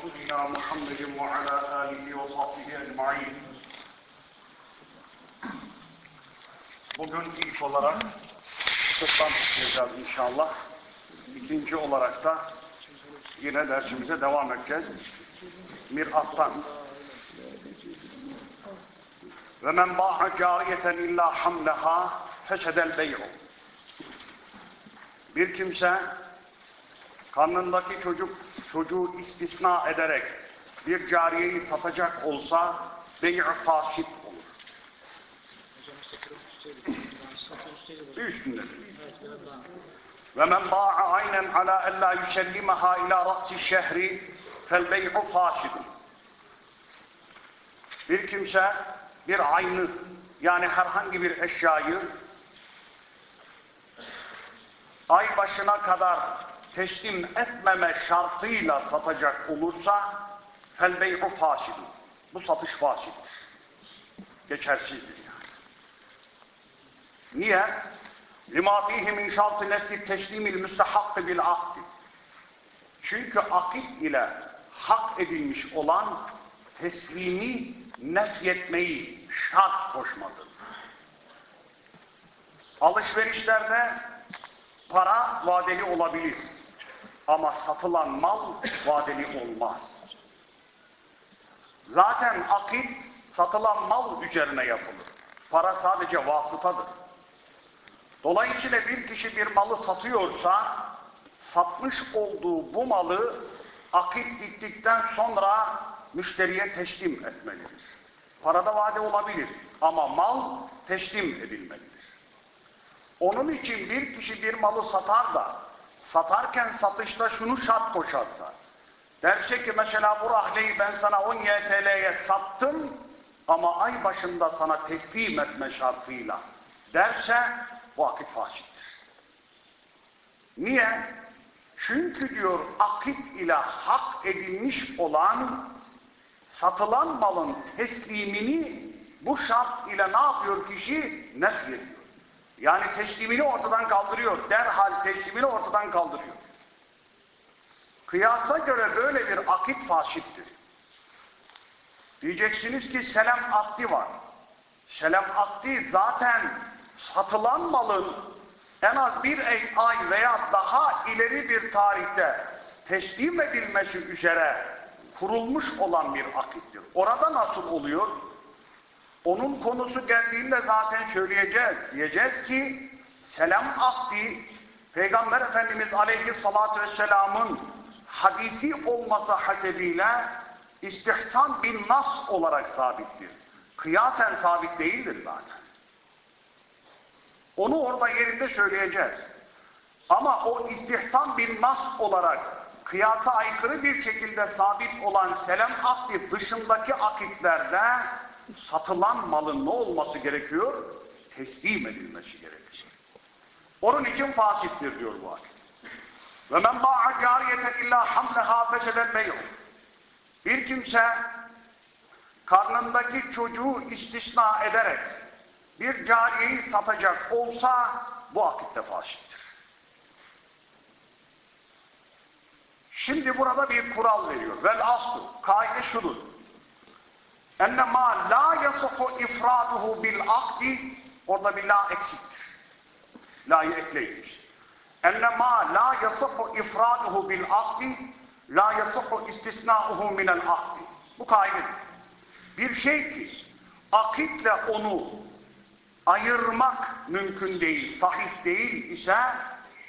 رسولنا محمد وعلى آله وصحبه أجمعين Bugün ilk olarak sırttan tutacağız inşallah. İkinci olarak da yine dersimize devam edeceğiz. Mirattan. Ve men ba'a cariyeten illa hamleha fesedel bey'u. Bir kimse karnındaki çocuk çocuğu istisna ederek bir cariyeyi satacak olsa bey' fasit olur. Üstünde. Ve men ba'a aynen ala ella yüsellimeha ila ra'si şehri fel bey'u fasidun. Bir kimse bir aynı yani herhangi bir eşyayı ay başına kadar teslim etmeme şartıyla satacak olursa fel bey'u fasidun. Bu satış fasiddir. Geçersizdir yani. Niye? لِمَا ف۪يهِ مِنْ شَرْطِ نَفْتِ تَسْلِيمِ الْمُسْتَحَقِّ بِالْعَقْدِ Çünkü akit ile hak edilmiş olan teslimi nefyetmeyi şart koşmadır. Alışverişlerde para vadeli olabilir. Ama satılan mal vadeli olmaz. Zaten akit satılan mal üzerine yapılır. Para sadece vasıtadır. Dolayısıyla bir kişi bir malı satıyorsa satmış olduğu bu malı akit bittikten sonra müşteriye teslim etmelidir. Parada vade olabilir ama mal teslim edilmelidir. Onun için bir kişi bir malı satar da satarken satışta şunu şart koşarsa derse ki mesela bu rahleyi ben sana 10 YTL'ye sattım ama ay başında sana teslim etme şartıyla derse bu akit faşittir. Niye? Çünkü diyor akit ile hak edilmiş olan satılan malın teslimini bu şart ile ne yapıyor kişi? Nefyediyor. Yani teslimini ortadan kaldırıyor. Derhal teslimini ortadan kaldırıyor. Kıyasa göre böyle bir akit faşittir. Diyeceksiniz ki selam akdi var. Selam akdi zaten satılan malın en az bir ay veya daha ileri bir tarihte teslim edilmesi üzere kurulmuş olan bir akittir. Orada nasıl oluyor? Onun konusu geldiğinde zaten söyleyeceğiz. Diyeceğiz ki selam akdi Peygamber Efendimiz Aleyhisselatü Vesselam'ın hadisi olması hasebiyle istihsan bin nas olarak sabittir. Kıyasen sabit değildir zaten. Onu orada yerinde söyleyeceğiz. Ama o istihsan bin nas olarak kıyasa aykırı bir şekilde sabit olan selam akdi dışındaki akitlerde satılan malın ne olması gerekiyor? Teslim edilmesi gerekir. Onun için fasittir diyor bu akit. Ve men ba'a cariyeten illa hamleha feseden bey'u. Bir kimse karnındaki çocuğu istisna ederek bir cariyeyi satacak olsa bu akitte faşittir. Şimdi burada bir kural veriyor. Vel aslu. Kaide şudur. Enne ma la yasuhu ifraduhu bil akdi orada bir la eksiktir. La'yı ekleymiş. Enne ma la yasuhu ifraduhu bil akdi la yasuhu istisnauhu minel akdi. Bu kaidedir. Bir şey ki akitle onu ayırmak mümkün değil, sahih değil ise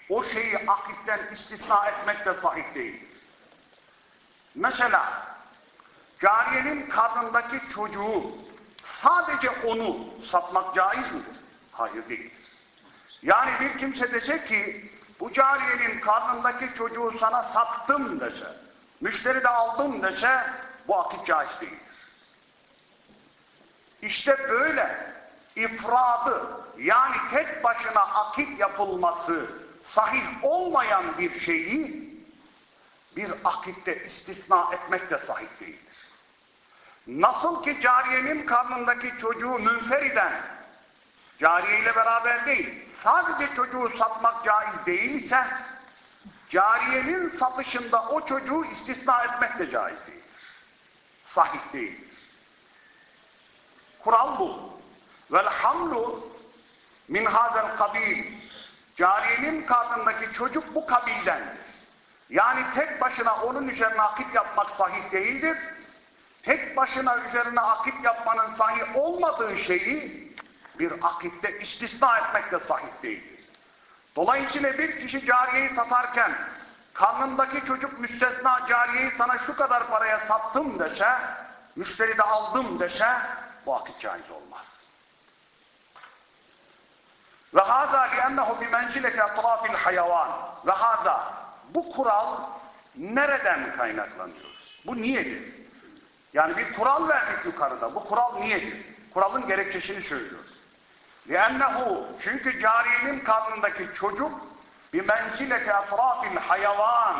o şeyi akitten istisna etmek de sahih değil. Mesela cariyenin karnındaki çocuğu sadece onu satmak caiz midir? Hayır değil. Yani bir kimse dese ki bu cariyenin karnındaki çocuğu sana sattım dese, müşteri de aldım dese bu akit caiz değildir. İşte böyle ifradı yani tek başına akit yapılması sahih olmayan bir şeyi bir akitte istisna etmek de sahih değildir. Nasıl ki cariyenin karnındaki çocuğu münferiden cariye beraber değil sadece çocuğu satmak caiz değilse cariyenin satışında o çocuğu istisna etmek de caiz değildir. Sahih değildir. Kural bu. Vel hamlu min hazel kabil. Cariyenin karnındaki çocuk bu kabildendir. Yani tek başına onun üzerine akit yapmak sahih değildir. Tek başına üzerine akit yapmanın sahih olmadığı şeyi bir akitte istisna etmek de sahih değildir. Dolayısıyla bir kişi cariyeyi satarken karnındaki çocuk müstesna cariyeyi sana şu kadar paraya sattım dese, müşteri de aldım dese bu akit caiz olmaz. Ve haza li'ennehu bi menzileti etrafil hayvan. Ve haza bu kural nereden kaynaklanıyor? Bu niyedir? Yani bir kural verdik yukarıda. Bu kural niyedir? Kuralın gerekçesini söylüyoruz. لِأَنَّهُ Çünkü cariyenin karnındaki çocuk bir menzileti etrafil hayvan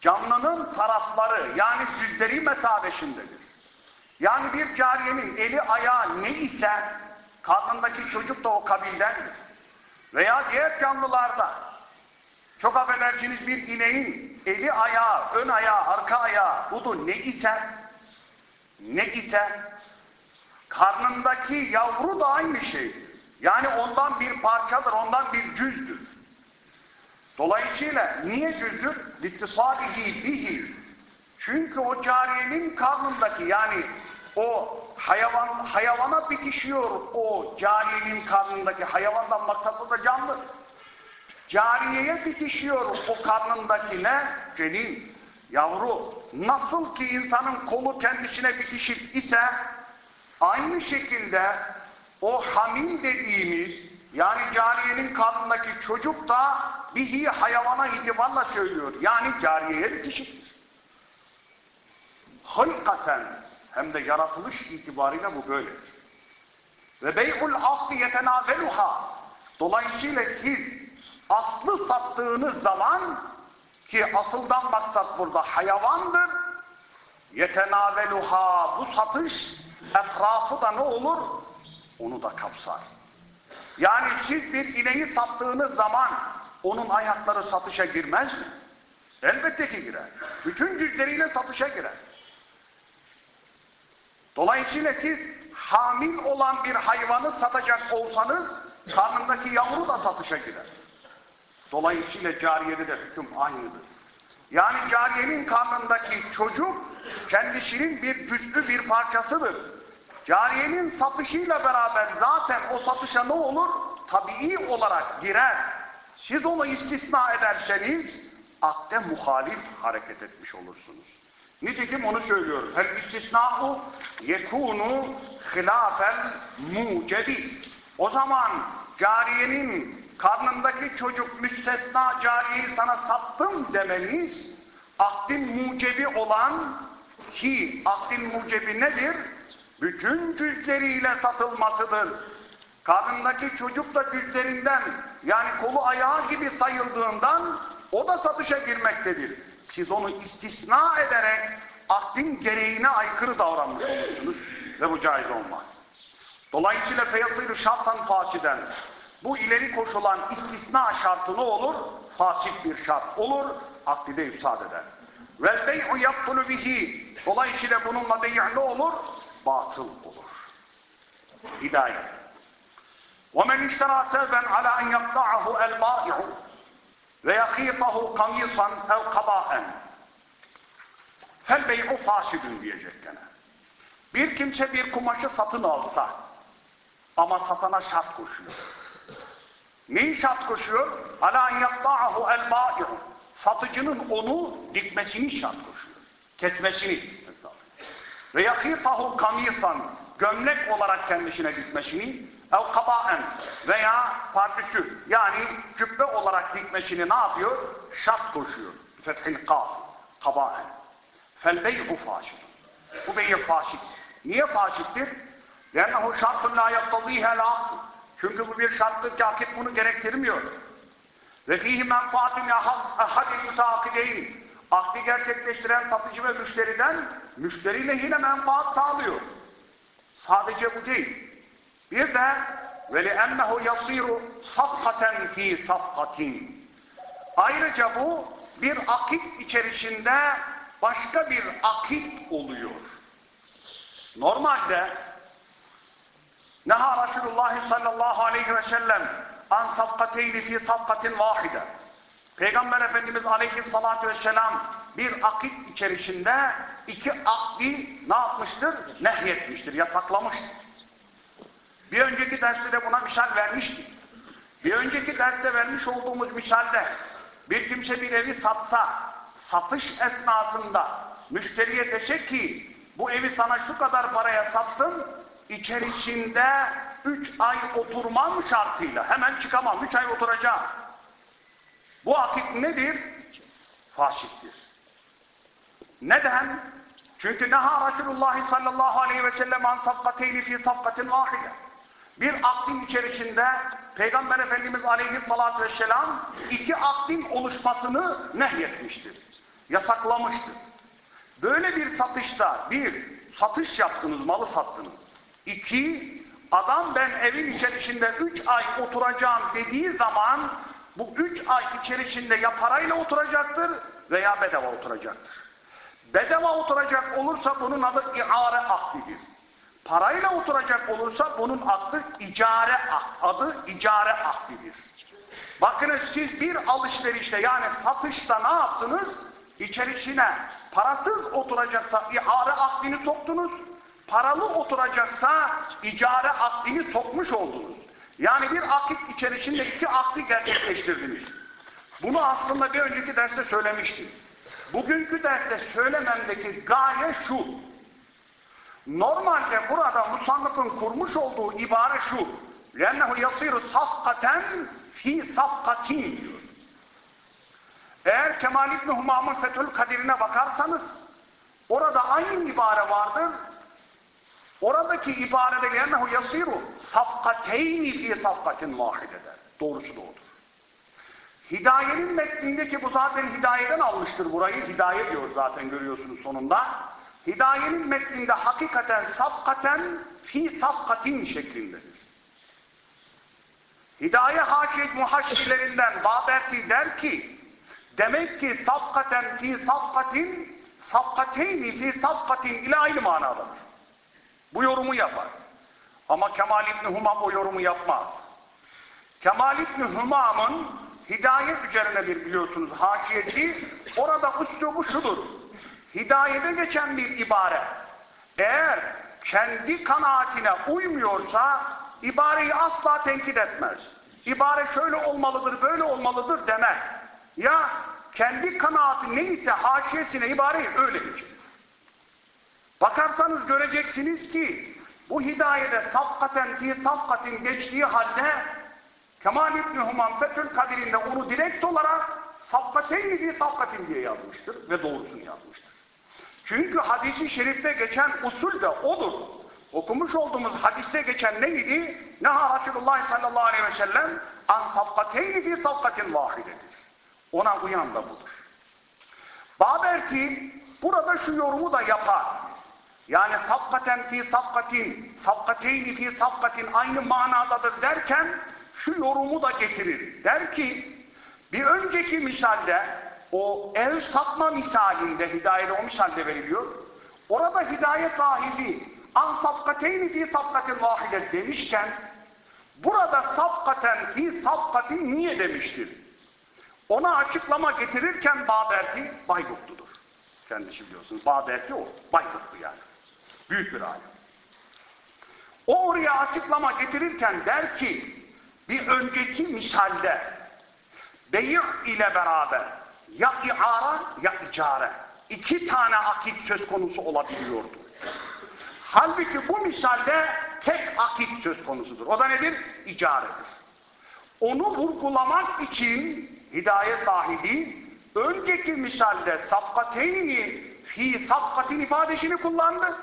canlının tarafları yani cüzleri mesabeshindedir. Yani bir cariyenin eli ayağı ne ise karnındaki çocuk da o kabildendir. Veya diğer canlılarda çok affedersiniz bir ineğin eli ayağı, ön ayağı, arka ayağı budu ne ise ne ise karnındaki yavru da aynı şeydir. Yani ondan bir parçadır, ondan bir cüzdür. Dolayısıyla niye cüzdür? Littisalihi bihi. Çünkü o cariyenin karnındaki yani o hayvan hayvana bitişiyor o cariyenin karnındaki hayvandan maksat da canlı. Cariyeye bitişiyor o karnındaki ne? Cenin, yavru. Nasıl ki insanın kolu kendisine bitişik ise aynı şekilde o hamil dediğimiz yani cariyenin karnındaki çocuk da bihi hayvana itibarla söylüyor. Yani cariyeye bitişiktir. Halkaten hem de yaratılış itibariyle bu böyledir. Ve bey'ul asli yetenaveluha dolayısıyla siz aslı sattığınız zaman ki asıldan maksat burada hayvandır yetenaveluha bu satış etrafı da ne olur? Onu da kapsar. Yani siz bir ineği sattığınız zaman onun ayakları satışa girmez mi? Elbette ki girer. Bütün cüzleriyle satışa girer. Dolayısıyla siz hamil olan bir hayvanı satacak olsanız karnındaki yavru da satışa girer. Dolayısıyla cariyede de hüküm aynıdır. Yani cariyenin karnındaki çocuk kendisinin bir güçlü bir parçasıdır. Cariyenin satışıyla beraber zaten o satışa ne olur? Tabii olarak girer. Siz onu istisna ederseniz akde muhalif hareket etmiş olursunuz. Nitekim onu söylüyoruz. Her istisna'u yekunu hilafel mucebi. O zaman cariyenin karnındaki çocuk müstesna cariyeyi sana sattım demeniz akdin mucebi olan ki akdin mucebi nedir? Bütün cüzleriyle satılmasıdır. Karnındaki çocuk da cüzlerinden yani kolu ayağı gibi sayıldığından o da satışa girmektedir. Siz onu istisna ederek akdin gereğine aykırı davranmış olursunuz ve bu caiz olmaz. Dolayısıyla feyasıyla şartan fasiden bu ileri koşulan istisna şartı ne olur? Fasit bir şart olur, akdi de ifsad eder. Vel bey'u yaptulu bihi. Dolayısıyla bununla bey' ne olur? Batıl olur. Hidayet. وَمَنْ اِشْتَرَى سَوْبًا عَلَى اَنْ يَقْطَعَهُ الْبَائِعُ وَيَقِيطَهُ قَمِيصًا اَوْ قَبَاءً Fel bey'u fasidün diyecek gene. Bir kimse bir kumaşı satın alsa ama satana şart koşuyor. Neyi şart koşuyor? Ala yatta'ahu el ba'ir. Satıcının onu dikmesini şart koşuyor. Kesmesini. Ve yakitahu kamisan. Gömlek olarak kendisine dikmesini. El kabaen veya pardüsü yani cübbe olarak dikmesini ne yapıyor? Şart koşuyor. Fethil kaf. Kabaen. Fel bey'u faşid. Bu bey'i faşid. Niye faşittir? Lennehu şartun la yattadîhe la çünkü bu bir şarttır ki akit bunu gerektirmiyor. Ve fihi menfaatun ahadin müteakideyn. Akdi gerçekleştiren satıcı ve müşteriden müşteriyle yine menfaat sağlıyor. Sadece bu değil. Bir de li'ennehu yasiru safkaten fi safkatin. Ayrıca bu bir akit içerisinde başka bir akit oluyor. Normalde Neha Resulullah sallallahu aleyhi ve sellem an safkateyni fi safkatin vahide. Peygamber Efendimiz aleyhissalatü vesselam bir akit içerisinde iki akdi ne yapmıştır? Nehyetmiştir, yasaklamıştır. Bir önceki derste de buna misal vermiştik. Bir önceki derste vermiş olduğumuz misalde bir kimse bir evi satsa, satış esnasında müşteriye dese ki bu evi sana şu kadar paraya sattım, içerisinde üç ay oturmam şartıyla hemen çıkamam, üç ay oturacağım. Bu akit nedir? Fasittir. Neden? Çünkü neha Resulullah sallallahu aleyhi ve sellem an safkateyni fi safkatin vahide. Bir akdin içerisinde Peygamber Efendimiz aleyhissalatü vesselam iki akdin oluşmasını nehyetmiştir. Yasaklamıştır. Böyle bir satışta bir, satış yaptınız, malı sattınız. İki, adam ben evin içerisinde üç ay oturacağım dediği zaman bu üç ay içerisinde ya parayla oturacaktır veya bedava oturacaktır. Bedava oturacak olursa bunun adı iare akdidir. Parayla oturacak olursa bunun adı icare adı icare akdidir. Bakınız siz bir alışverişte yani satışta ne yaptınız? İçerisine parasız oturacaksa iare akdini soktunuz Paralı oturacaksa icare akdini sokmuş oldunuz. Yani bir akit içerisinde iki akdi gerçekleştirdiniz. Bunu aslında bir önceki derste söylemiştim. Bugünkü derste söylememdeki gaye şu. Normalde burada musannıfın kurmuş olduğu ibare şu. لَنَّهُ يَصِيرُ safkaten fi safkatin diyor. Eğer Kemal İbni Humam'ın Fethül Kadir'ine bakarsanız orada aynı ibare vardır. Oradaki ibarede lennehu yasiru safkateyni fi safkatin vahidede. Doğrusu da odur. Hidayenin metnindeki bu zaten hidayeden almıştır burayı. Hidaye diyor zaten görüyorsunuz sonunda. Hidayenin metninde hakikaten safkaten fi safkatin şeklindedir. Hidaye haşiyet muhaşşilerinden Baberti der ki demek ki safkaten fi safkatin safkateyni fi safkatin ile aynı manadadır. Bu yorumu yapar. Ama Kemal İbni Humam o yorumu yapmaz. Kemal İbni Humam'ın hidayet üzerine bir biliyorsunuz haşiyeti orada üslubu şudur. Hidayete geçen bir ibare eğer kendi kanaatine uymuyorsa ibareyi asla tenkit etmez. İbare şöyle olmalıdır, böyle olmalıdır demez. Ya kendi kanaati neyse haşiyesine ibareyi öyle geçirir. Bakarsanız göreceksiniz ki bu hidayede safkaten ki safkatin geçtiği halde Kemal İbni Human Fethül Kadir'inde onu direkt olarak safkateyni fi safkatin diye yazmıştır ve doğrusunu yazmıştır. Çünkü hadisi şerifte geçen usul de odur. Okumuş olduğumuz hadiste geçen neydi? Neha Resulullah sallallahu aleyhi ve sellem an safkateyni fi safkatin vahidedir. Ona uyan da budur. Baberti burada şu yorumu da yapar. Yani safkaten fi safkatin, safkateyni fi safkatin aynı manadadır derken şu yorumu da getirir. Der ki bir önceki misalde o ev satma misalinde hidayede o misalde veriliyor. Orada hidayet sahibi an safkateyni fi safkatin vahide demişken burada safkaten fi safkatin niye demiştir? Ona açıklama getirirken Baberti Bayburtludur. Kendisi biliyorsunuz. Baberti o. Bayburtlu yani. Büyük bir alim. O oraya açıklama getirirken der ki bir önceki misalde beyi ile beraber ya iara ya icare iki tane akit söz konusu olabiliyordu. Halbuki bu misalde tek akit söz konusudur. O da nedir? İcaredir. Onu vurgulamak için hidayet sahibi önceki misalde sapkateyni fi sapkatin ifadesini kullandı.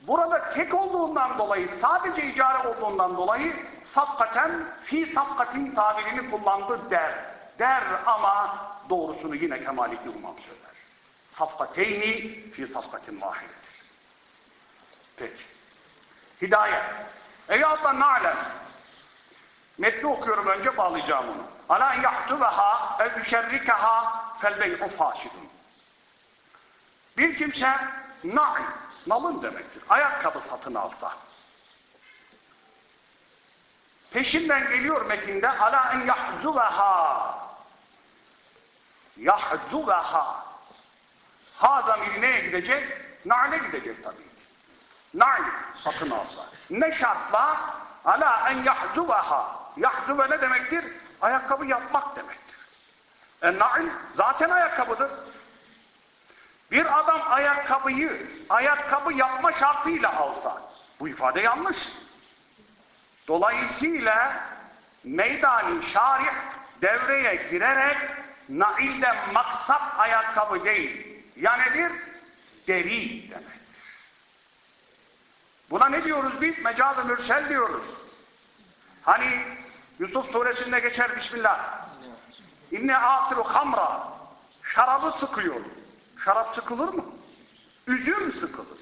Burada tek olduğundan dolayı, sadece icare olduğundan dolayı sapkaten fi sapkatin tabirini kullandı der. Der ama doğrusunu yine Kemal İbni Umam söyler. Safkateyni fi safkatin vahidedir. Peki. Hidayet. Eyvallah na'lem. Metni okuyorum önce bağlayacağım onu. en yahtuveha ev yüşerrikeha fel bey'u. Bir kimse na'i, nalın demektir. Ayakkabı satın alsa. Peşinden geliyor metinde ala en yahzuveha yahzuveha ha zamiri neye gidecek? Na'le gidecek tabii ki. Na'i satın alsa. Ne şartla? Ala en yahzuveha yahzuve ne demektir? Ayakkabı yapmak demektir. E na'i zaten ayakkabıdır. Bir adam ayakkabıyı ayakkabı yapma şartıyla alsa bu ifade yanlış. Dolayısıyla meydani şarih devreye girerek nailden maksat ayakkabı değil. Ya nedir? Deri demektir. Buna ne diyoruz biz? Mecaz-ı mürsel diyoruz. Hani Yusuf suresinde geçer Bismillah. İnne asiru hamra. Şarabı sıkıyor. Şarap sıkılır mı? Üzüm sıkılır.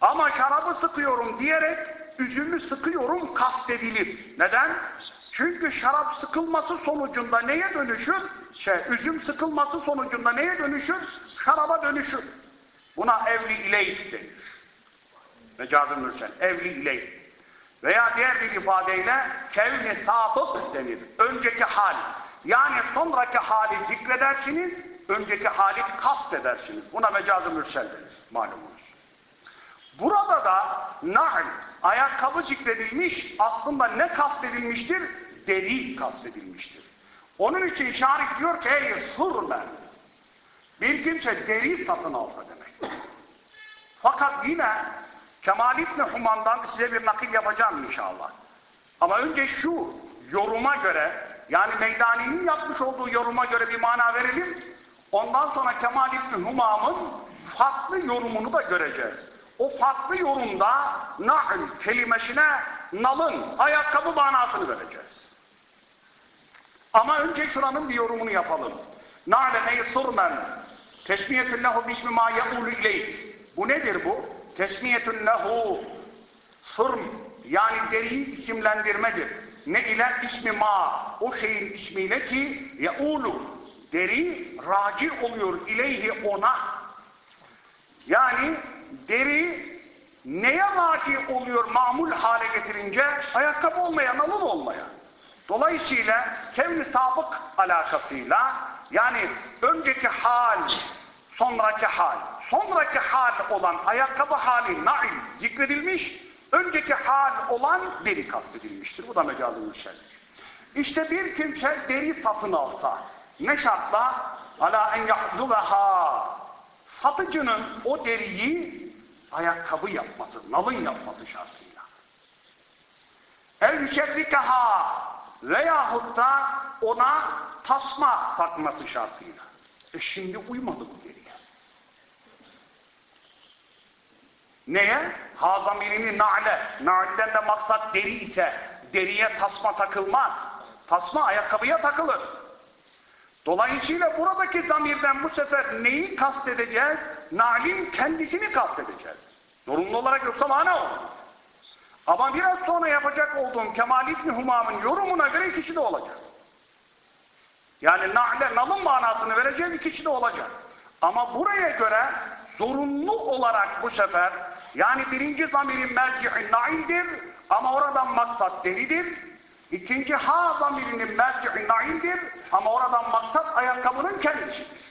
Ama şarabı sıkıyorum diyerek üzümü sıkıyorum kastedilir. Neden? Çünkü şarap sıkılması sonucunda neye dönüşür? Şey, üzüm sıkılması sonucunda neye dönüşür? Şaraba dönüşür. Buna evli ileyh denir. Mecaz-ı Mürsel. Evli ileyh. Veya diğer bir ifadeyle kevni sabık denir. Önceki hal. Yani sonraki hali zikredersiniz, önceki hali kast edersiniz. Buna mecaz-ı mürsel denir malumunuz. Burada da nahl, ayakkabı zikredilmiş, aslında ne kastedilmiştir? Deri kastedilmiştir. Onun için şarih diyor ki ey surmen, bir kimse deri satın alsa demek. Fakat yine Kemal İbni Human'dan size bir nakil yapacağım inşallah. Ama önce şu yoruma göre, yani Meydani'nin yapmış olduğu yoruma göre bir mana verelim. Ondan sonra Kemal İbni Humam'ın farklı yorumunu da göreceğiz. O farklı yorumda nahl kelimesine nalın, ayakkabı manasını vereceğiz. Ama önce şuranın bir yorumunu yapalım. Na'le meysurmen tesmiyetun lehu bismi ma ye'ulu ileyh. Bu nedir bu? Tesmiyetun lehu sırm yani deriyi isimlendirmedir. Ne ile ismi ma o şeyin ismiyle ki ye'ulu deri raci oluyor ileyhi ona. Yani deri neye raci oluyor mamul hale getirince? Ayakkabı olmaya, nalın olmaya. Dolayısıyla kevni sabık alakasıyla yani önceki hal, sonraki hal, sonraki hal olan ayakkabı hali nail zikredilmiş, önceki hal olan deri kastedilmiştir. Bu da mecazı müşerdir. İşte bir kimse deri satın alsa, ne şartla? Ala en yahduveha. Satıcının o deriyi ayakkabı yapması, nalın yapması şartıyla. El yüşerrikeha veyahut da ona tasma takması şartıyla. E şimdi uymadı bu deriye. Neye? Hazamirini na'le. Na'lden de maksat deri ise deriye tasma takılmaz. Tasma ayakkabıya takılır. Dolayısıyla buradaki zamirden bu sefer neyi kastedeceğiz? Na'lin kendisini kastedeceğiz. Zorunlu olarak yoksa mana olur. Ama biraz sonra yapacak olduğum Kemal İbni Humam'ın yorumuna göre ikisi de olacak. Yani na'le, nalın manasını vereceğim ikisi de olacak. Ama buraya göre zorunlu olarak bu sefer yani birinci zamirin merci'i naildir ama oradan maksat deridir. İkinci ha zamirinin merci'i naildir ama oradan maksat ayakkabının kendisidir.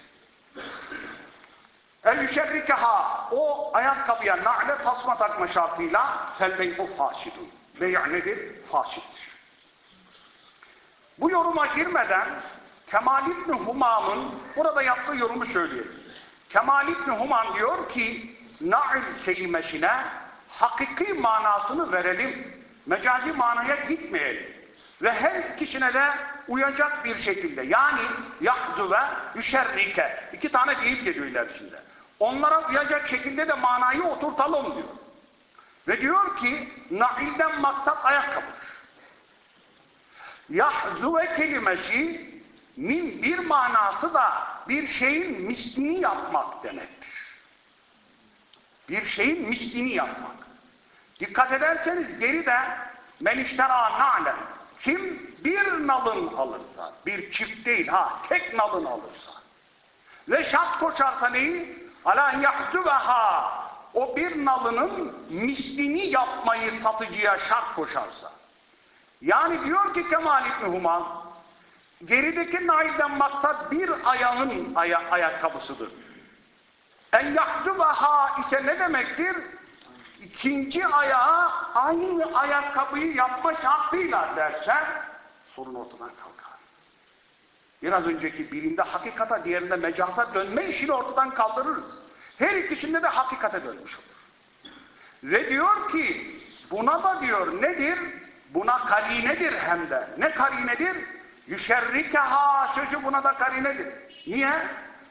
El yüşerrikeha o ayakkabıya na'le tasma takma şartıyla fel bey'u fasidun. Bey' nedir? Fasiddir. Bu yoruma girmeden Kemal İbni Humam'ın burada yaptığı yorumu söyleyelim. Kemal İbni Humam diyor ki na'il kelimesine hakiki manasını verelim. Mecazi manaya gitmeyelim. Ve her ikisine de uyacak bir şekilde. Yani yahdu ve yüşerrike. İki tane deyip geliyor ilerisinde. Onlara uyacak şekilde de manayı oturtalım diyor. Ve diyor ki nailden maksat ayakkabıdır. Yahzuve kelimesi min bir manası da bir şeyin mislini yapmak demektir. Bir şeyin mislini yapmak. Dikkat ederseniz geride men iştera na'len Kim bir nalın alırsa, bir çift değil ha, tek nalın alırsa ve şart koşarsa neyi? Ala yahtubaha o bir nalının mislini yapmayı satıcıya şart koşarsa. Yani diyor ki Kemal İbni Humal, gerideki nailden maksat bir ayağın aya ayakkabısıdır. En yahtubaha ise ne demektir? İkinci ayağa aynı ayakkabıyı yapma şartıyla dersen sorun ortadan kalkar. Biraz önceki birinde hakikata diğerinde mecaza dönme işini ortadan kaldırırız. Her ikisinde de hakikate dönmüş olur. Ve diyor ki buna da diyor nedir? Buna karinedir hem de. Ne karinedir? Yüşerrikeha sözü buna da karinedir. Niye?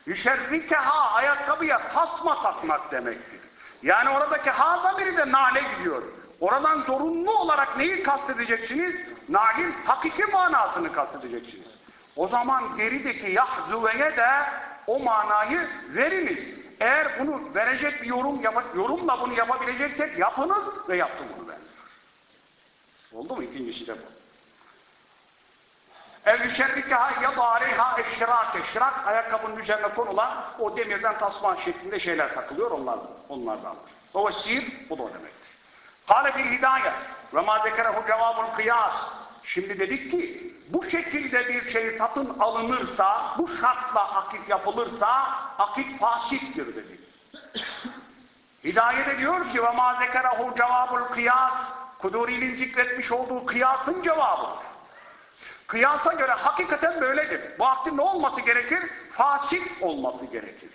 Yüşerrikeha ayakkabıya tasma takmak demektir. Yani oradaki ha zamiri de nale gidiyor. Oradan zorunlu olarak neyi kastedeceksiniz? Nalin hakiki manasını kastedeceksiniz. O zaman gerideki yahzuveye de o manayı veriniz. Eğer bunu verecek bir yorum yap yorumla bunu yapabileceksek yapınız ve yaptım bunu ben. Oldu mu? İkincisi de bu. Ev şerrikeha ya aleyha eşşirak eşşirak ayakkabının üzerine konulan o demirden tasma şeklinde şeyler takılıyor onlar onlardan. O sir bu da o demektir. Kale fil hidayet ve ma zekerehu cevabul kıyas. Şimdi dedik ki bu şekilde bir şey satın alınırsa, bu şartla akit yapılırsa akit fasittir dedik. Hidayet diyor ki ve ma zekerehu cevabul kıyas Kuduri'nin zikretmiş olduğu kıyasın cevabıdır. Kıyasa göre hakikaten böyledir. Bu aktin ne olması gerekir? Fasit olması gerekir.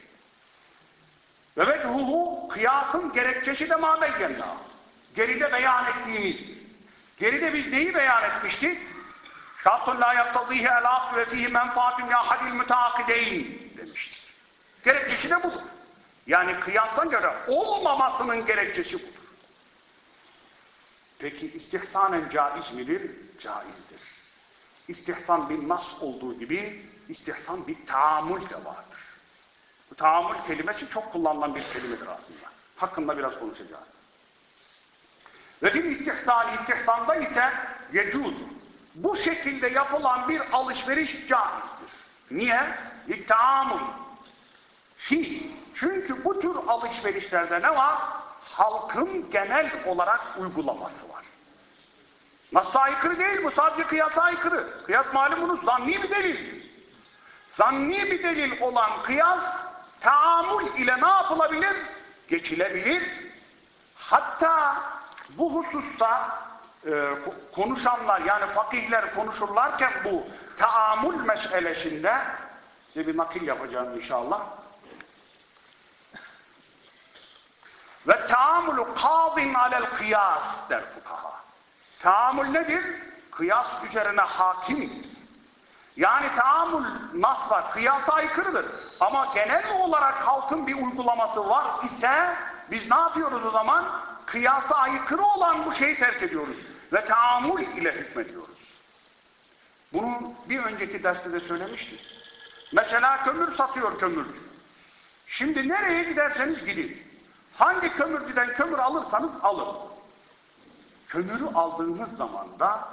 Ve vechuhu kıyasın gerekçesi de ma beyyenna. Geride beyan ettiğimiz. Geride biz neyi beyan etmiştik? Şartun la yaktazihi el ve fihi menfaatun ya hadil müteakideyn demiştik. Gerekçesi de budur. Yani kıyasla göre olmamasının gerekçesi budur. Peki istihsanen caiz midir? Caizdir. İstihsan bir nas olduğu gibi istihsan bir taamül de vardır. Bu taamül kelimesi çok kullanılan bir kelimedir aslında. Hakkında biraz konuşacağız. Ve bir istihsan, istihsanda ise yecuz. Bu şekilde yapılan bir alışveriş caizdir. Niye? Littaamül. Fi. Çünkü bu tür alışverişlerde ne var? Halkın genel olarak uygulaması var. Nasıl aykırı değil bu sadece kıyasa aykırı. Kıyas malumunuz zanni bir delildir. Zanni bir delil olan kıyas taamül ile ne yapılabilir? Geçilebilir. Hatta bu hususta e, konuşanlar yani fakihler konuşurlarken bu taamül meselesinde size bir nakil yapacağım inşallah. Ve taamülü kâzin alel kıyas der fukaha. Taamül nedir? Kıyas üzerine hakimdir. Yani taamül nasla kıyasa aykırıdır. Ama genel olarak halkın bir uygulaması var ise biz ne yapıyoruz o zaman? Kıyasa aykırı olan bu şeyi terk ediyoruz. Ve taamül ile hükmediyoruz. Bunu bir önceki derste de söylemiştim. Mesela kömür satıyor kömürcü. Şimdi nereye giderseniz gidin. Hangi kömürcüden kömür alırsanız alın. Kömürü aldığınız zaman da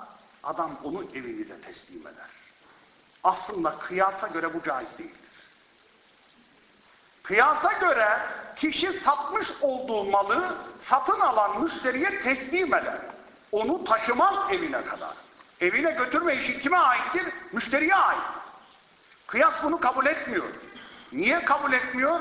adam onu evinize teslim eder. Aslında kıyasa göre bu caiz değildir. Kıyasa göre kişi satmış olduğu malı satın alan müşteriye teslim eder. Onu taşımaz evine kadar. Evine götürme işi kime aittir? Müşteriye ait. Kıyas bunu kabul etmiyor. Niye kabul etmiyor?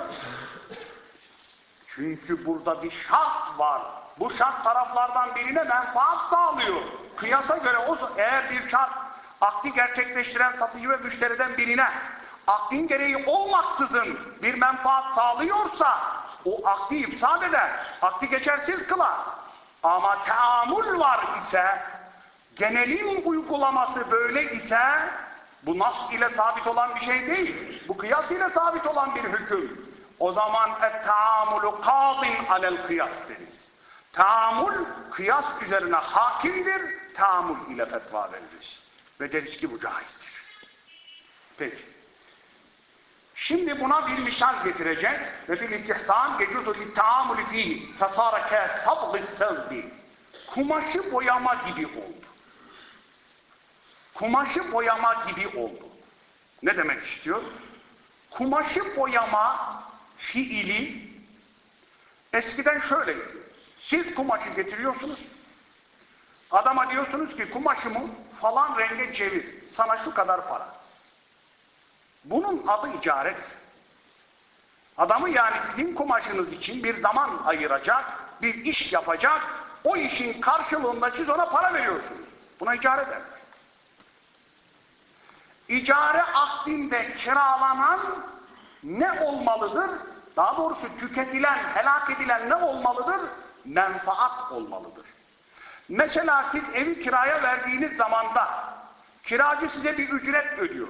Çünkü burada bir şart var. Bu şart taraflardan birine menfaat sağlıyor. Kıyasa göre o eğer bir şart akdi gerçekleştiren satıcı ve müşteriden birine akdin gereği olmaksızın bir menfaat sağlıyorsa o akdi ifsad eder. Akdi geçersiz kılar. Ama teamül var ise genelin uygulaması böyle ise bu nas ile sabit olan bir şey değil. Bu kıyas ile sabit olan bir hüküm. O zaman et-taamulu kadin alel kıyas deriz. Taamül kıyas üzerine hakimdir. Taamül ile fetva veririz. Ve deriz ki bu caizdir. Peki. Şimdi buna bir misal getirecek. Ve fil istihsan yecuzu li taamülü fihi fesara ke sabgı sevdi. Kumaşı boyama gibi oldu. kumaşı boyama gibi oldu. Ne demek istiyor? Kumaşı boyama fiili eskiden şöyleydi. Siz kumaşı getiriyorsunuz. Adama diyorsunuz ki kumaşımı falan renge çevir. Sana şu kadar para. Bunun adı icaret. Adamı yani sizin kumaşınız için bir zaman ayıracak, bir iş yapacak, o işin karşılığında siz ona para veriyorsunuz. Buna icare derler. İcare akdinde kiralanan ne olmalıdır? Daha doğrusu tüketilen, helak edilen ne olmalıdır? Menfaat olmalıdır. Mesela siz evi kiraya verdiğiniz zamanda kiracı size bir ücret ödüyor.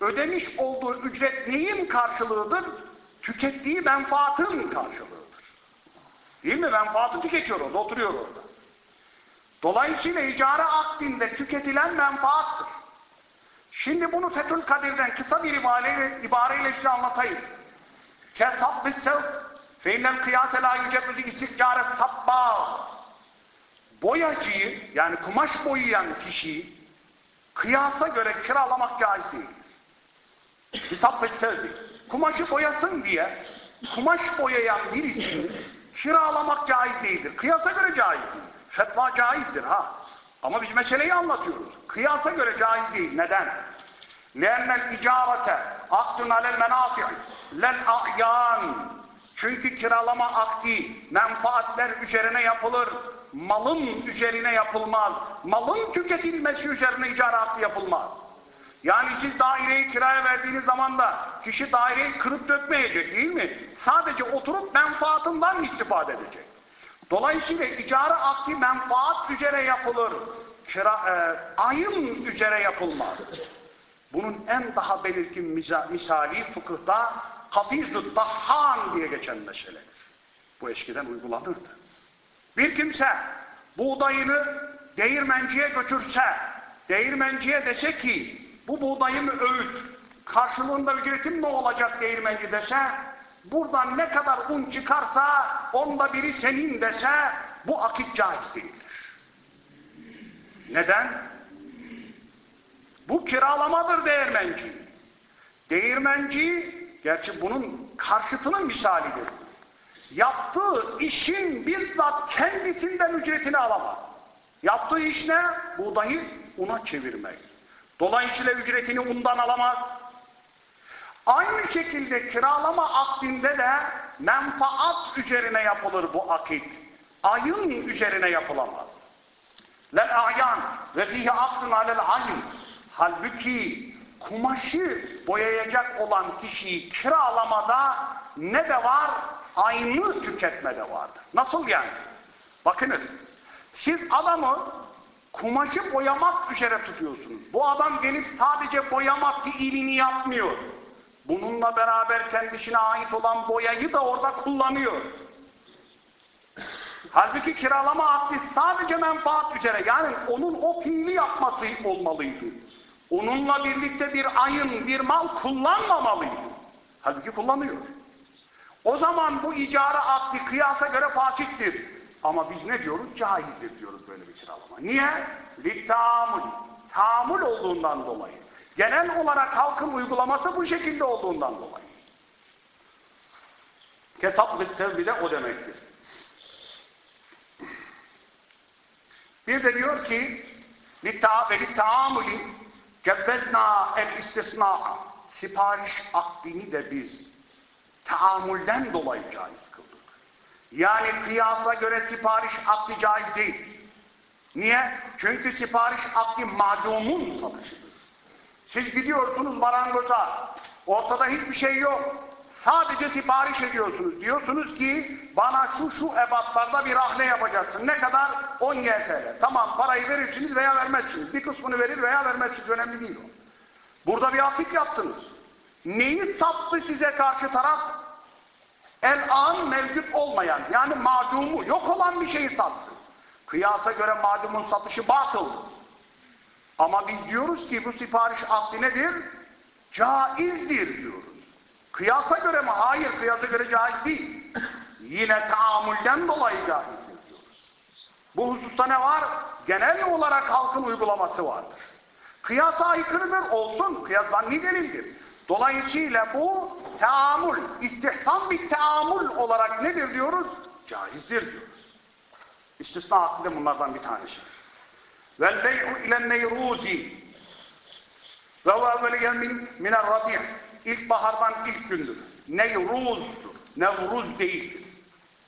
Ödemiş olduğu ücret neyin karşılığıdır? Tükettiği menfaatın karşılığıdır. Değil mi? Menfaatı tüketiyor orada, oturuyor orada. Dolayısıyla icare akdinde tüketilen menfaattır. Şimdi bunu Fethül Kadir'den kısa bir ibareyle, ibareyle size anlatayım. Kesab bissev feynel kıyase la yücebüzü istikcare sabbâ boyacıyı yani kumaş boyayan kişiyi kıyasa göre kiralamak caiz değildir. Hesap sevdi. Kumaşı boyasın diye kumaş boyayan birisini kiralamak caiz değildir. Kıyasa göre caizdir. Fetva caizdir ha. Ama biz meseleyi anlatıyoruz. Kıyasa göre caiz değil. Neden? لَاَنَّ الْاِجَارَةَ اَقْدٌ عَلَى الْمَنَافِعِ لَلْاَعْيَانِ çünkü kiralama akdi menfaatler üzerine yapılır malın üzerine yapılmaz. Malın tüketilmesi üzerine icra hakkı yapılmaz. Yani siz daireyi kiraya verdiğiniz zaman da kişi daireyi kırıp dökmeyecek değil mi? Sadece oturup menfaatından istifade edecek. Dolayısıyla icara akdi menfaat üzere yapılır. Kira, e, ayın üzere yapılmaz. Bunun en daha belirgin misali fıkıhta kafizü dahhan diye geçen meseledir. Bu eskiden uygulanırdı. Bir kimse buğdayını değirmenciye götürse, değirmenciye dese ki bu buğdayımı öğüt, karşılığında ücretim ne olacak değirmenci dese, buradan ne kadar un çıkarsa onda biri senin dese bu akit caiz değildir. Neden? Bu kiralamadır değirmenci. Değirmenci, gerçi bunun karşıtının misalidir yaptığı işin bizzat kendisinden ücretini alamaz. Yaptığı iş ne? Buğdayı una çevirmek. Dolayısıyla ücretini undan alamaz. Aynı şekilde kiralama akdinde de menfaat üzerine yapılır bu akit. Ayın üzerine yapılamaz. Lel ayan ve fihi akdun alel ayn. Halbuki kumaşı boyayacak olan kişiyi kiralamada ne de var? aynı tüketmede vardır. Nasıl yani? Bakınız, siz adamı kumaşı boyamak üzere tutuyorsunuz. Bu adam gelip sadece boyama fiilini yapmıyor. Bununla beraber kendisine ait olan boyayı da orada kullanıyor. Halbuki kiralama akdi sadece menfaat üzere. Yani onun o fiili yapması olmalıydı. Onunla birlikte bir ayın, bir mal kullanmamalıydı. Halbuki kullanıyor. O zaman bu icara akdi kıyasa göre fasittir. Ama biz ne diyoruz? Caizdir diyoruz böyle bir kiralama. Niye? Littamul. Tamul olduğundan dolayı. Genel olarak halkın uygulaması bu şekilde olduğundan dolayı. Kesap ve sevbi de o demektir. Bir de diyor ki ve littamuli cebbezna el istisna sipariş akdini de biz taamülden dolayı caiz kıldık. Yani kıyasa göre sipariş akdi caiz değil. Niye? Çünkü sipariş akdi madumun satışıdır. Siz gidiyorsunuz marangoza, ortada hiçbir şey yok. Sadece sipariş ediyorsunuz. Diyorsunuz ki bana şu şu ebatlarda bir ahne yapacaksın. Ne kadar? 10 YTL. Tamam parayı verirsiniz veya vermezsiniz. Bir kısmını verir veya vermezsiniz. Önemli değil o. Burada bir akit yaptınız. Neyi sattı size karşı taraf? El-an mevcut olmayan, yani madumu, yok olan bir şeyi sattı. Kıyasa göre madumun satışı batıl. Ama biz diyoruz ki bu sipariş akdi nedir? Caizdir diyoruz. Kıyasa göre mi? Hayır, kıyasa göre caiz değil. Yine taamülden dolayı caizdir diyoruz. Bu hususta ne var? Genel olarak halkın uygulaması vardır. Kıyasa aykırıdır olsun. Kıyas zanni delildir. Dolayısıyla bu teamül, istihsan bir teamül olarak nedir diyoruz? Caizdir diyoruz. İstisna aslında bunlardan bir tanesi. Vel bey'u ile neyruzi ve evvel yemin minel rabi' İlkbahardan ilk gündür. Nevruz'dur. Nevruz değildir.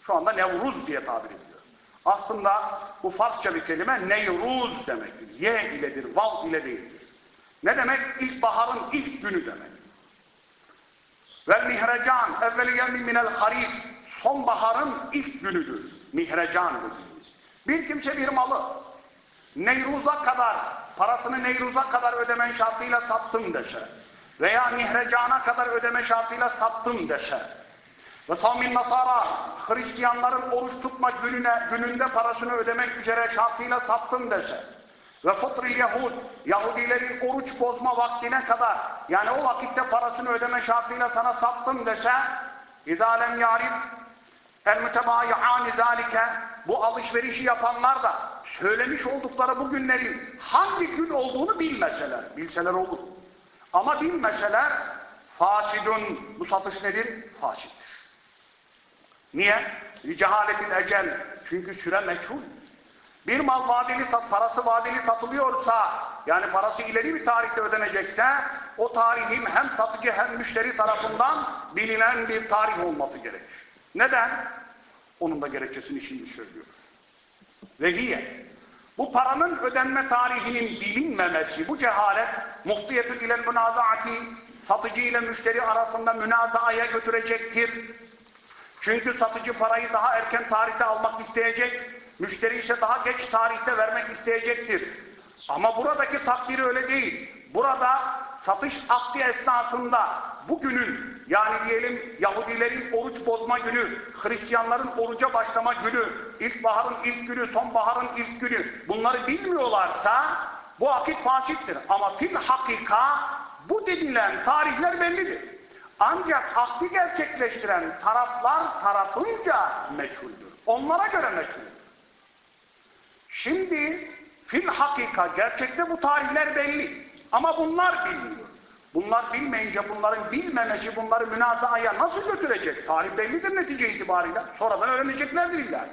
Şu anda Nevruz diye tabir ediyor. Aslında bu Farsça bir kelime Nevruz demektir. Ye iledir, val ile değildir. Ne demek? İlkbaharın ilk günü demek. Vel mihrecan evvel yemin minel harif sonbaharın ilk günüdür. Mihrecan dediğimiz. Bir kimse bir malı Neyruz'a kadar, parasını Neyruz'a kadar ödemen şartıyla sattım dese veya mihrecana kadar ödeme şartıyla sattım dese ve sammin nasara Hristiyanların oruç tutma gününe, gününde parasını ödemek üzere şartıyla sattım dese ve fıtri Yahud Yahudilerin oruç bozma vaktine kadar yani o vakitte parasını ödeme şartıyla sana sattım dese izalem yarif el mütebayi'an izalike bu alışverişi yapanlar da söylemiş oldukları bu günlerin hangi gün olduğunu bilmeseler bilseler olur. Ama bilmeseler fasidun bu satış nedir? Fasiddir. Niye? Cehaletin ecel. Çünkü süre meçhul. Bir mal vadeli parası vadeli satılıyorsa, yani parası ileri bir tarihte ödenecekse, o tarihin hem satıcı hem müşteri tarafından bilinen bir tarih olması gerekir. Neden? Onun da gerekçesini şimdi söylüyor. Vehiye. Bu paranın ödenme tarihinin bilinmemesi, bu cehalet muhtiyetül ilel münazaati satıcı ile müşteri arasında münazaaya götürecektir. Çünkü satıcı parayı daha erken tarihte almak isteyecek, müşteri ise daha geç tarihte vermek isteyecektir. Ama buradaki takdiri öyle değil. Burada satış akdi esnasında bugünün yani diyelim Yahudilerin oruç bozma günü, Hristiyanların oruca başlama günü, ilkbaharın ilk günü, sonbaharın ilk günü bunları bilmiyorlarsa bu akit fasittir. Ama fil hakika bu dedilen tarihler bellidir. Ancak akdi gerçekleştiren taraflar tarafınca meçhuldür. Onlara göre meçhuldür. Şimdi fil hakika gerçekte bu tarihler belli. Ama bunlar bilmiyor. Bunlar bilmeyince bunların bilmemesi bunları münazaaya nasıl götürecek? Tarih bellidir netice itibariyle. Sonradan öğreneceklerdir illa.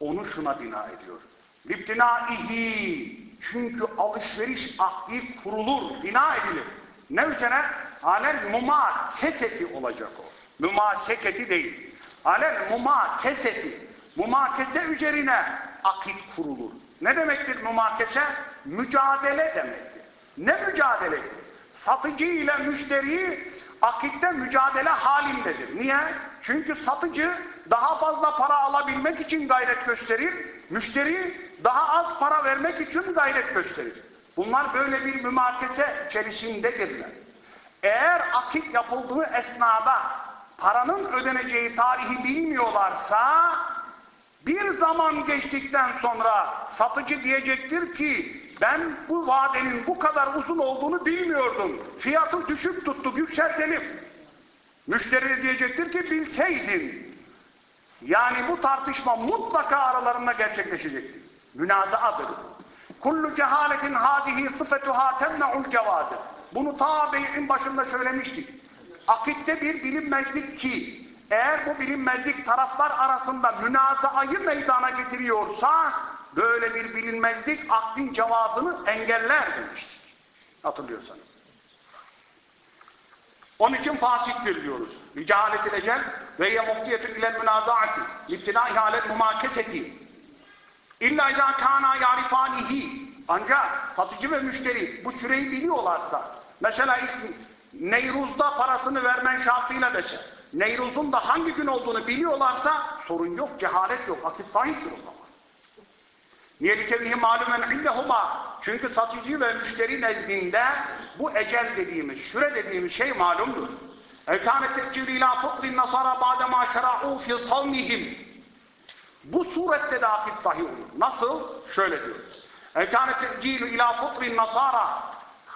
Onu şuna bina ediyor. Libtinaihi çünkü alışveriş akdi kurulur, bina edilir. Ne üzerine? Alel muma keseti olacak o. Mümaseketi değil. Alel muma keseti. Mumakese üzerine akit kurulur. Ne demektir mumakese? Mücadele demektir. Ne mücadelesi? Satıcı ile müşteri akitte mücadele halindedir. Niye? Çünkü satıcı daha fazla para alabilmek için gayret gösterir, müşteri daha az para vermek için gayret gösterir. Bunlar böyle bir mümakese içerisindedirler. Eğer akit yapıldığı esnada paranın ödeneceği tarihi bilmiyorlarsa bir zaman geçtikten sonra satıcı diyecektir ki ben bu vadenin bu kadar uzun olduğunu bilmiyordum. Fiyatı düşük tuttuk, yükseltelim. Müşteri diyecektir ki bilseydin. Yani bu tartışma mutlaka aralarında gerçekleşecektir. Münazaadır. Kullu cehaletin hadihi sıfetuha temne'ul cevazı. Bunu ta beyin başında söylemiştik. Akitte bir bilinmezlik ki eğer bu bilinmezlik taraflar arasında münazaayı meydana getiriyorsa böyle bir bilinmezlik aklin cevazını engeller demiştik. Hatırlıyorsanız. Onun için fasittir diyoruz. Mücahaletil ecel ve ye muhtiyetün ilel münazaati ibtina ihalet mumakeseti illa izâ kâna yarifânihi ancak satıcı ve müşteri bu süreyi biliyorlarsa mesela Neyruz'da parasını vermen şartıyla dese Neyruz'un da hangi gün olduğunu biliyorlarsa sorun yok, cehalet yok, akit sahiptir o zaman. Niye likevnihi malumen indehuma? Çünkü satıcı ve müşteri nezdinde bu ecel dediğimiz, süre dediğimiz şey malumdur. Ekâne tekcil ilâ fıtrin nasara ba'demâ şera'û fî savmihim. Bu surette de akit sahih olur. Nasıl? Şöyle diyoruz. Ekâne tekcil ilâ fıtrin nasara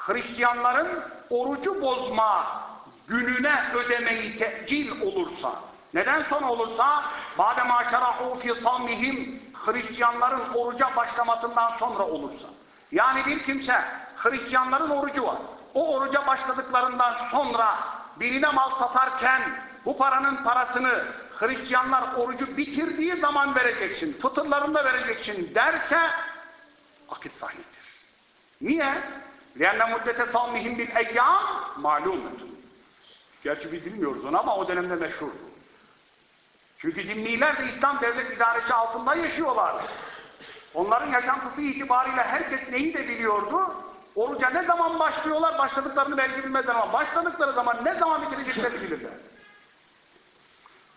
Hristiyanların orucu bozma gününe ödemeyi tecil olursa, neden sonra olursa, badema şera'u fi savmihim Hristiyanların oruca başlamasından sonra olursa. Yani bir kimse Hristiyanların orucu var. O oruca başladıklarından sonra birine mal satarken bu paranın parasını Hristiyanlar orucu bitirdiği zaman vereceksin, fıtırlarında vereceksin derse akit sahihtir. Niye? لِيَنَّ مُدَّةَ صَوْمِهِمْ بِالْاَيَّامِ مَعْلُومَةٌ Gerçi biz bilmiyoruz onu ama o dönemde meşhurdu. Çünkü zimmiler de İslam devlet idaresi altında yaşıyorlardı. Onların yaşantısı itibariyle herkes neyi de biliyordu? Oruca ne zaman başlıyorlar? Başladıklarını belki bilmezler ama başladıkları zaman ne zaman bitireceklerini bilirler.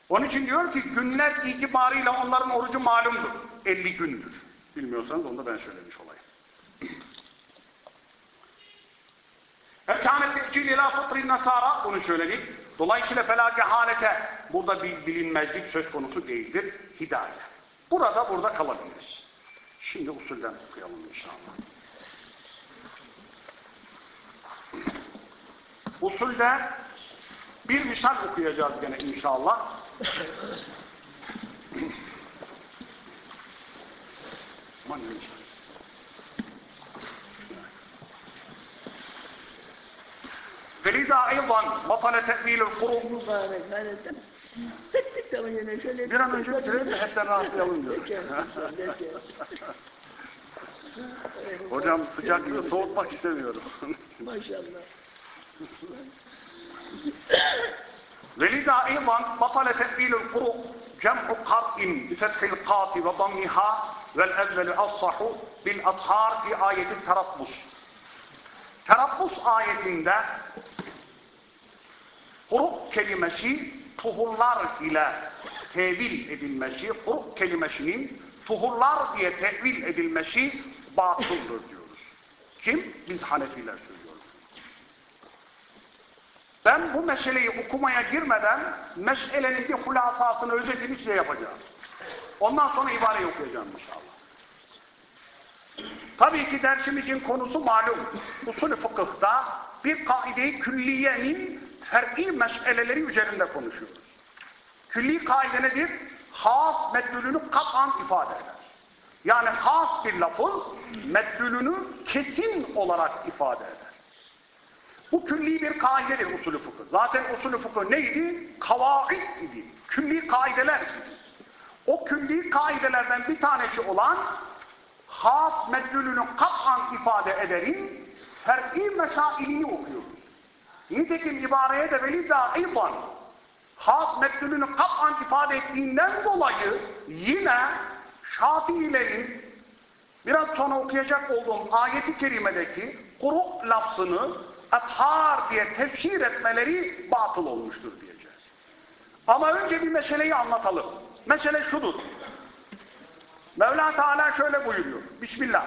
Onun için diyor ki günler itibariyle onların orucu malumdur. 50 gündür. Bilmiyorsanız onu da ben söylemiş olayım. Ekânet te'cil ilâ fıtri nasara bunu söyledik. Dolayısıyla felâke halete burada bir bilinmezlik söz konusu değildir. Hidayet. Burada burada kalabiliriz. Şimdi usulden okuyalım inşallah. Usulde bir misal okuyacağız gene inşallah. Aman ne Velida aydan batale tevilül kurum. Bir an önce bitirelim de hepten rahatlayalım diyoruz. Hocam sıcaklığı soğutmak istemiyorum. Maşallah. Velida aydan batale tevilül kurum. Cem'u kar'in bifethil kati ve dammiha vel evveli assahu bil athar fi ayeti terabbus. Terabbus ayetinde kuruk kelimesi tuhurlar ile tevil edilmesi, kuruk kelimesinin tuhurlar diye tevil edilmesi batıldır diyoruz. Kim? Biz Hanefiler söylüyoruz. Ben bu meseleyi okumaya girmeden meselenin bir hulasasını, özetini size yapacağım. Ondan sonra ibareyi okuyacağım inşallah. Tabii ki dersimizin konusu malum. Usul fıkıhta bir kaide-i külliyenin fer'i meseleleri üzerinde konuşuyoruz. Külli kaide nedir? Has meddülünü kat'an ifade eder. Yani has bir lafız meddülünü kesin olarak ifade eder. Bu külli bir kaidedir usulü fıkıh. Zaten usulü fıkıh neydi? Kavaid idi. Külli kaideler idi. O külli kaidelerden bir tanesi olan has meddülünü kat'an ifade ederin fer'i mesailini okuyoruz. Nitekim ibareye de velidâ aydan has meddülünü kat'an ifade ettiğinden dolayı yine Şafiilerin biraz sonra okuyacak olduğum ayeti kerimedeki kuru lafzını ethar diye tefsir etmeleri batıl olmuştur diyeceğiz. Ama önce bir meseleyi anlatalım. Mesele şudur. Mevla Teala şöyle buyuruyor. Bismillah.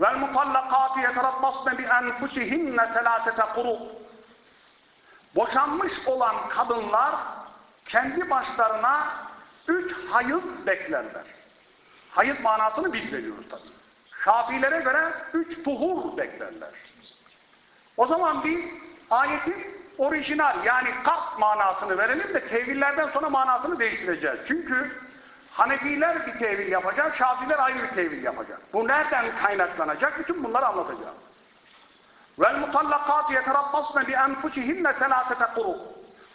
Vel mutallakâti yeterabbasne bi enfusihinne telâsete kuru. Boşanmış olan kadınlar kendi başlarına üç hayız beklerler. Hayız manasını biz veriyoruz tabi. Şafilere göre üç tuhur beklerler. O zaman bir ayetin orijinal yani kat manasını verelim de tevillerden sonra manasını değiştireceğiz. Çünkü Hanefiler bir tevil yapacak, Şafiler ayrı bir tevil yapacak. Bu nereden kaynaklanacak? Bütün bunları anlatacağız. Vel mutallakât yeterabbasne bi enfusihinne selâsete kuru.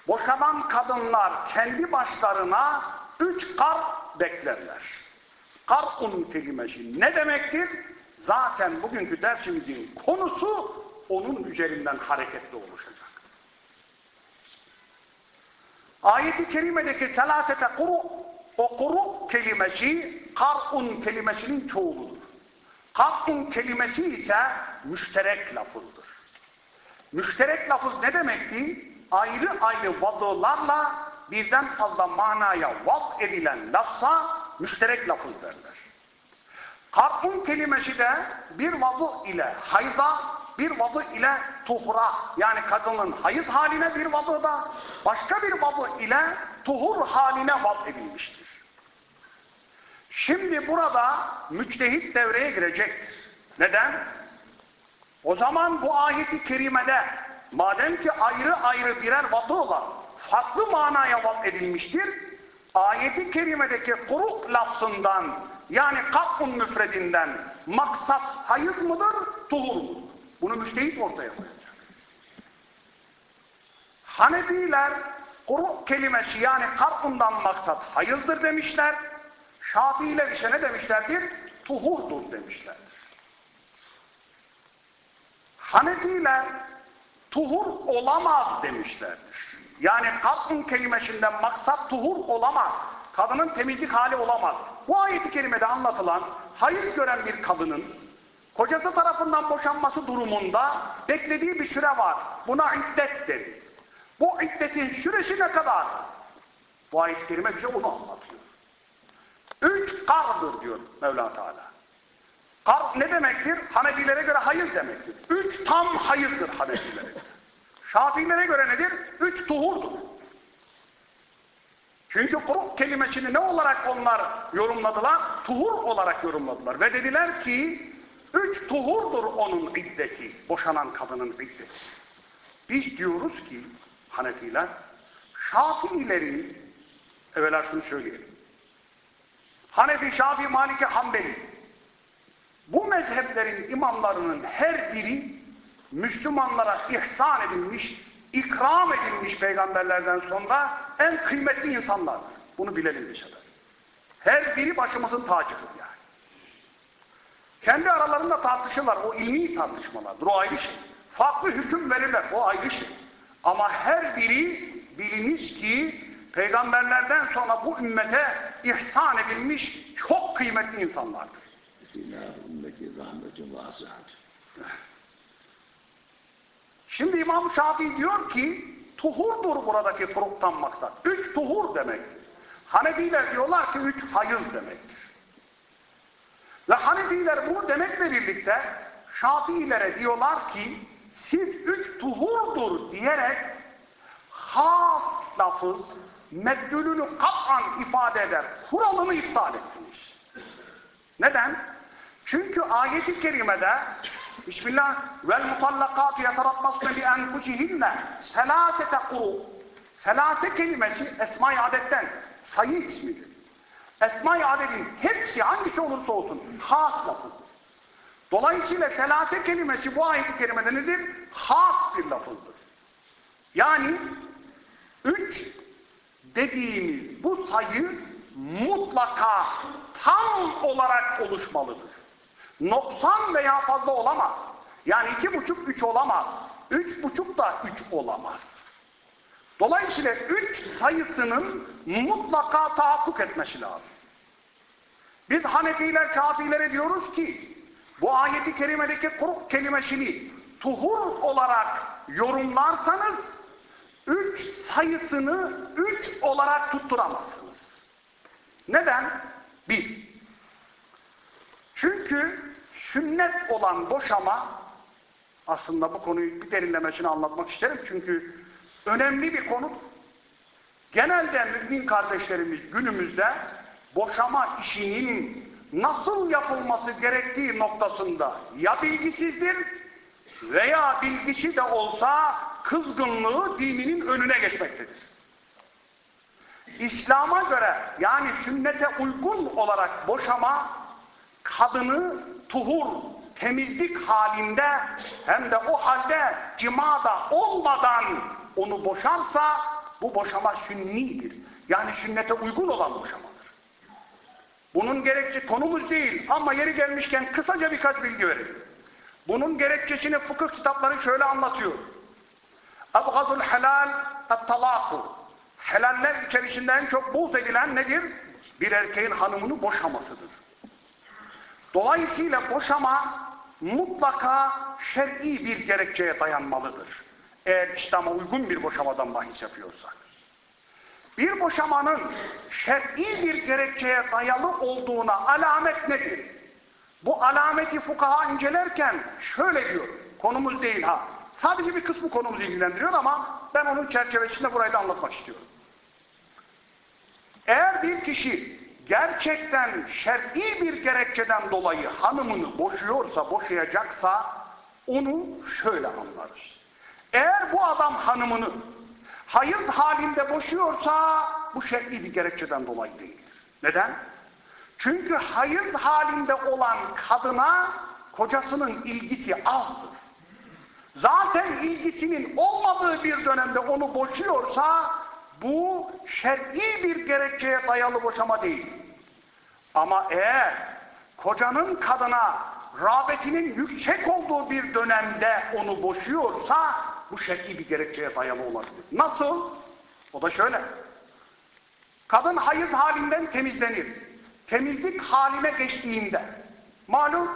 Boşanan kadınlar kendi başlarına üç kar beklerler. Kar'un kelimesi ne demektir? Zaten bugünkü dersimizin konusu onun üzerinden hareketli oluşacak. Ayet-i kerimedeki selâsete kuru o kuru kelimesi kar'un kelimesinin çoğuludur. Kar'un kelimesi ise müşterek lafızdır. Müşterek lafız ne demekti? Ayrı ayrı vadılarla birden fazla manaya vat edilen lafza müşterek lafız derler. Kar'un kelimesi de bir vadı ile hayza, bir vadı ile tuhra yani kadının hayız haline bir vadıda, başka bir vadı ile tuhur haline vat edilmiştir. Şimdi burada müçtehit devreye girecektir. Neden? O zaman bu ayeti kerimede madem ki ayrı ayrı birer vadı olan farklı manaya vat edilmiştir, ayeti kerimedeki kuruk lafzından yani kat'un müfredinden maksat hayız mıdır, tuhur mudur? Bunu müştehit ortaya koyacak. Hanefiler kuru kelimesi yani kat'undan maksat hayızdır demişler. Şafiiler ise ne demişlerdir? Tuhurdur demişlerdir. Hanefiler tuhur olamaz demişlerdir. Yani kadın kelimesinden maksat tuhur olamaz. Kadının temizlik hali olamaz. Bu ayeti kerimede anlatılan hayır gören bir kadının kocası tarafından boşanması durumunda beklediği bir süre var. Buna iddet deriz. Bu iddetin süresi ne kadar? Bu ayet-i kerime bize onu anlatıyor. Üç kardır diyor Mevla Teala. Kar ne demektir? Hanefilere göre hayır demektir. Üç tam hayırdır Hanefilere göre. Şafilere göre nedir? Üç tuhurdur. Çünkü kuru kelimesini ne olarak onlar yorumladılar? Tuhur olarak yorumladılar. Ve dediler ki üç tuhurdur onun iddeti. Boşanan kadının iddeti. Biz diyoruz ki Hanefiler Şafiilerin evvela şunu söyleyelim. Hanefi, Şafii, Maliki, Hanbeli bu mezheplerin imamlarının her biri Müslümanlara ihsan edilmiş, ikram edilmiş peygamberlerden sonra en kıymetli insanlardır. Bunu bilelim sefer. Her biri başımızın tacıdır yani. Kendi aralarında tartışırlar. O ilmi tartışmalardır. O ayrı şey. Farklı hüküm verirler. O ayrı şey. Ama her biri biliniz ki peygamberlerden sonra bu ümmete ihsan edilmiş çok kıymetli insanlardır. Şimdi İmam Şafii diyor ki tuhurdur buradaki furuktan maksat. Üç tuhur demektir. Hanefiler diyorlar ki üç hayız demektir. Ve Hanefiler bunu demekle birlikte Şafiilere diyorlar ki siz üç tuhurdur diyerek has lafız meddülünü kat'an ifade eder. Kuralını iptal ettiniz. Neden? Çünkü ayeti kerimede Bismillah vel mutallakatu yeterabbasne bi enfusihinne selasete kuru selase kelimesi esma-i adetten sayı ismidir. Esma-i adetin hepsi hangisi olursa olsun has lafızdır. Dolayısıyla selase kelimesi bu ayet-i kerimede nedir? Has bir lafızdır. Yani üç dediğimiz bu sayı mutlaka tam olarak oluşmalıdır. Noksan veya fazla olamaz. Yani iki buçuk üç olamaz. Üç buçuk da üç olamaz. Dolayısıyla üç sayısının mutlaka tahakkuk etmesi lazım. Biz Hanefiler, Şafilere diyoruz ki bu ayeti kerimedeki kuruk kelimesini tuhur olarak yorumlarsanız üç sayısını üç olarak tutturamazsınız. Neden? Bir, çünkü sünnet olan boşama aslında bu konuyu bir derinlemesine anlatmak isterim. Çünkü önemli bir konu. Genelde mümin kardeşlerimiz günümüzde boşama işinin nasıl yapılması gerektiği noktasında ya bilgisizdir veya bilgisi de olsa kızgınlığı dininin önüne geçmektedir. İslam'a göre yani sünnete uygun olarak boşama kadını tuhur, temizlik halinde hem de o halde cimada olmadan onu boşarsa bu boşama sünnidir. Yani sünnete uygun olan boşamadır. Bunun gerekçe konumuz değil ama yeri gelmişken kısaca birkaç bilgi verelim. Bunun gerekçesini fıkıh kitapları şöyle anlatıyor. Ebgadul helal et-talaqu. Helaller içerisinde en çok buğz edilen nedir? Bir erkeğin hanımını boşamasıdır. Dolayısıyla boşama mutlaka şer'i bir gerekçeye dayanmalıdır. Eğer İslam'a uygun bir boşamadan bahis yapıyorsak. Bir boşamanın şer'i bir gerekçeye dayalı olduğuna alamet nedir? Bu alameti fukaha incelerken şöyle diyor. Konumuz değil ha. Sadece bir kısmı konumuzu ilgilendiriyor ama ben onun çerçevesinde burayı da anlatmak istiyorum. Eğer bir kişi gerçekten şer'i bir gerekçeden dolayı hanımını boşuyorsa, boşayacaksa onu şöyle anlarız. Eğer bu adam hanımını hayız halinde boşuyorsa bu şer'i bir gerekçeden dolayı değildir. Neden? Çünkü hayız halinde olan kadına kocasının ilgisi azdır. Zaten ilgisinin olmadığı bir dönemde onu boşuyorsa bu şer'i bir gerekçeye dayalı boşama değil. Ama eğer kocanın kadına rağbetinin yüksek olduğu bir dönemde onu boşuyorsa bu şer'i bir gerekçeye dayalı olabilir. Nasıl? O da şöyle. Kadın hayız halinden temizlenir. Temizlik haline geçtiğinde malum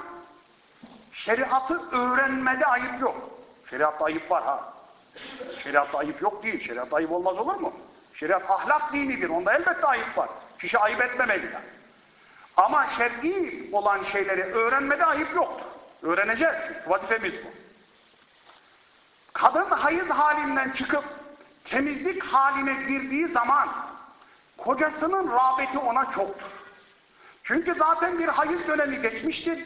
şeriatı öğrenmede ayıp yok. Şeriatta ayıp var ha. Şeriatta ayıp yok değil. Şeriatta ayıp olmaz olur mu? Şeriat ahlak dinidir. Onda elbette ayıp var. Kişi ayıp etmemeli. Ama şer'i olan şeyleri öğrenmede ayıp yoktur. Öğreneceğiz. Vazifemiz bu. Kadın hayız halinden çıkıp temizlik haline girdiği zaman kocasının rağbeti ona çoktur. Çünkü zaten bir hayız dönemi geçmiştir.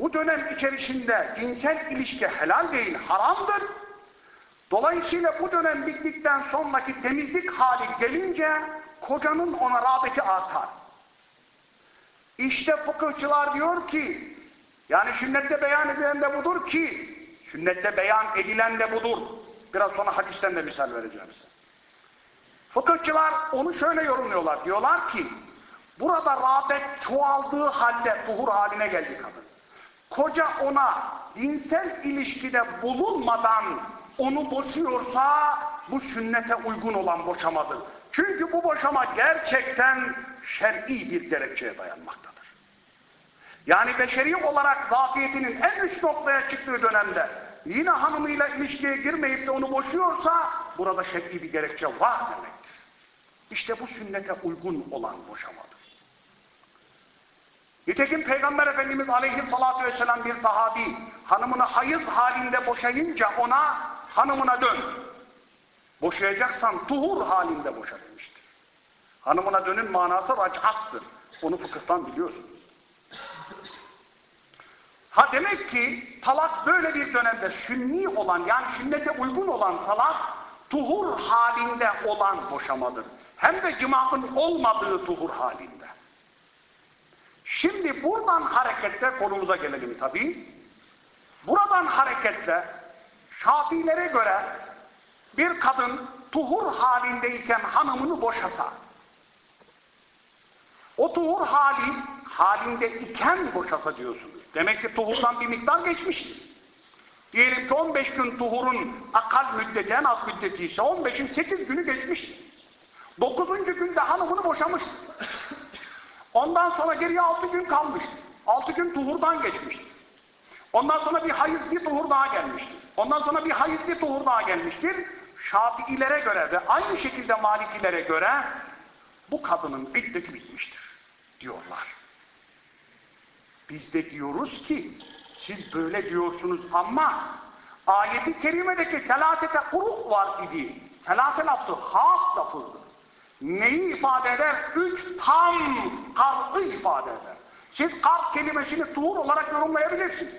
Bu dönem içerisinde cinsel ilişki helal değil, haramdır. Dolayısıyla bu dönem bittikten sonraki temizlik hali gelince kocanın ona rağbeti artar. İşte fıkıhçılar diyor ki, yani sünnette beyan edilen de budur ki, sünnette beyan edilen de budur. Biraz sonra hadisten de misal vereceğim size. Fıkıhçılar onu şöyle yorumluyorlar. Diyorlar ki, burada rağbet çoğaldığı halde tuhur haline geldi kadın. Koca ona dinsel ilişkide bulunmadan onu boşuyorsa bu sünnete uygun olan boşamadır. Çünkü bu boşama gerçekten şer'i bir gerekçeye dayanmaktadır. Yani beşeri olarak zafiyetinin en üst noktaya çıktığı dönemde yine hanımıyla ilişkiye girmeyip de onu boşuyorsa burada şer'i bir gerekçe var demektir. İşte bu sünnete uygun olan boşamadır. Nitekim Peygamber Efendimiz aleyhissalatü vesselam bir sahabi hanımını hayız halinde boşayınca ona hanımına dön. Boşayacaksan tuhur halinde boşa demiştir. Hanımına dönün manası rac'attır. Onu fıkıhtan biliyorsunuz. Ha demek ki talak böyle bir dönemde sünni olan yani sünnete uygun olan talak tuhur halinde olan boşamadır. Hem de cima'ın olmadığı tuhur halinde. Şimdi buradan hareketle konumuza gelelim tabii. Buradan hareketle Şafilere göre bir kadın tuhur halindeyken hanımını boşasa o tuhur hali halinde iken boşasa diyorsunuz. Demek ki tuhurdan bir miktar geçmiştir. Diyelim ki 15 gün tuhurun akal müddeti, en az müddeti ise 15'in 8 günü geçmiştir. 9. günde hanımını boşamıştır. Ondan sonra geriye 6 gün kalmış. 6 gün tuhurdan geçmiştir. Ondan sonra bir hayız bir tuhur daha gelmiştir. Ondan sonra bir hayız bir tuhur daha gelmiştir. Şafiilere göre ve aynı şekilde Malikilere göre bu kadının iddeti bitmiştir diyorlar. Biz de diyoruz ki siz böyle diyorsunuz ama ayeti kerimedeki selasete kuruk var idi. Selase lafzı has lafızdır. Neyi ifade eder? Üç tam karı ifade eder. Siz kar kelimesini tuhur olarak yorumlayabilirsiniz.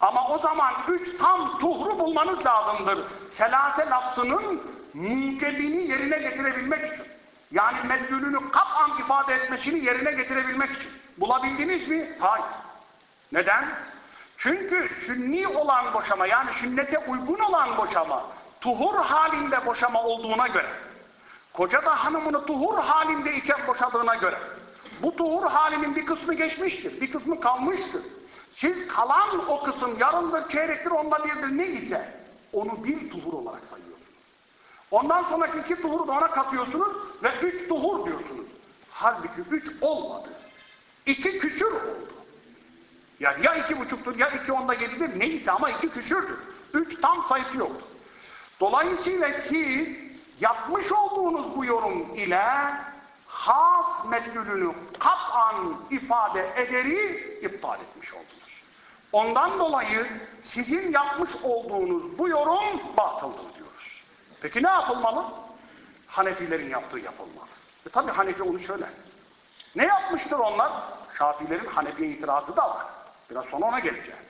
Ama o zaman üç tam tuhru bulmanız lazımdır. Selase lafzının munkebini yerine getirebilmek için. Yani meddülünü kat'an ifade etmesini yerine getirebilmek için. Bulabildiniz mi? Hayır. Neden? Çünkü sünni olan boşama yani sünnete uygun olan boşama tuhur halinde boşama olduğuna göre koca da hanımını tuhur halinde iken boşadığına göre bu tuhur halinin bir kısmı geçmiştir, bir kısmı kalmıştır. Siz kalan o kısım yarındır, çeyrektir, onda birdir ne ise onu bir tuhur olarak sayıyorsunuz. Ondan sonraki iki tuhuru da ona katıyorsunuz ve üç tuhur diyorsunuz. Halbuki üç olmadı. İki küsür oldu. Yani ya iki buçuktur ya iki onda yedidir neyse ama iki küsürdür. Üç tam sayısı yoktur. Dolayısıyla siz yapmış olduğunuz bu yorum ile has meddülünü kat'an ifade ederi iptal etmiş oldunuz. Ondan dolayı sizin yapmış olduğunuz bu yorum batıldır diyoruz. Peki ne yapılmalı? Hanefilerin yaptığı yapılmalı. E tabi Hanefi onu söyler. Ne yapmıştır onlar? Şafilerin Hanefi'ye itirazı da var. Biraz sonra ona geleceğiz.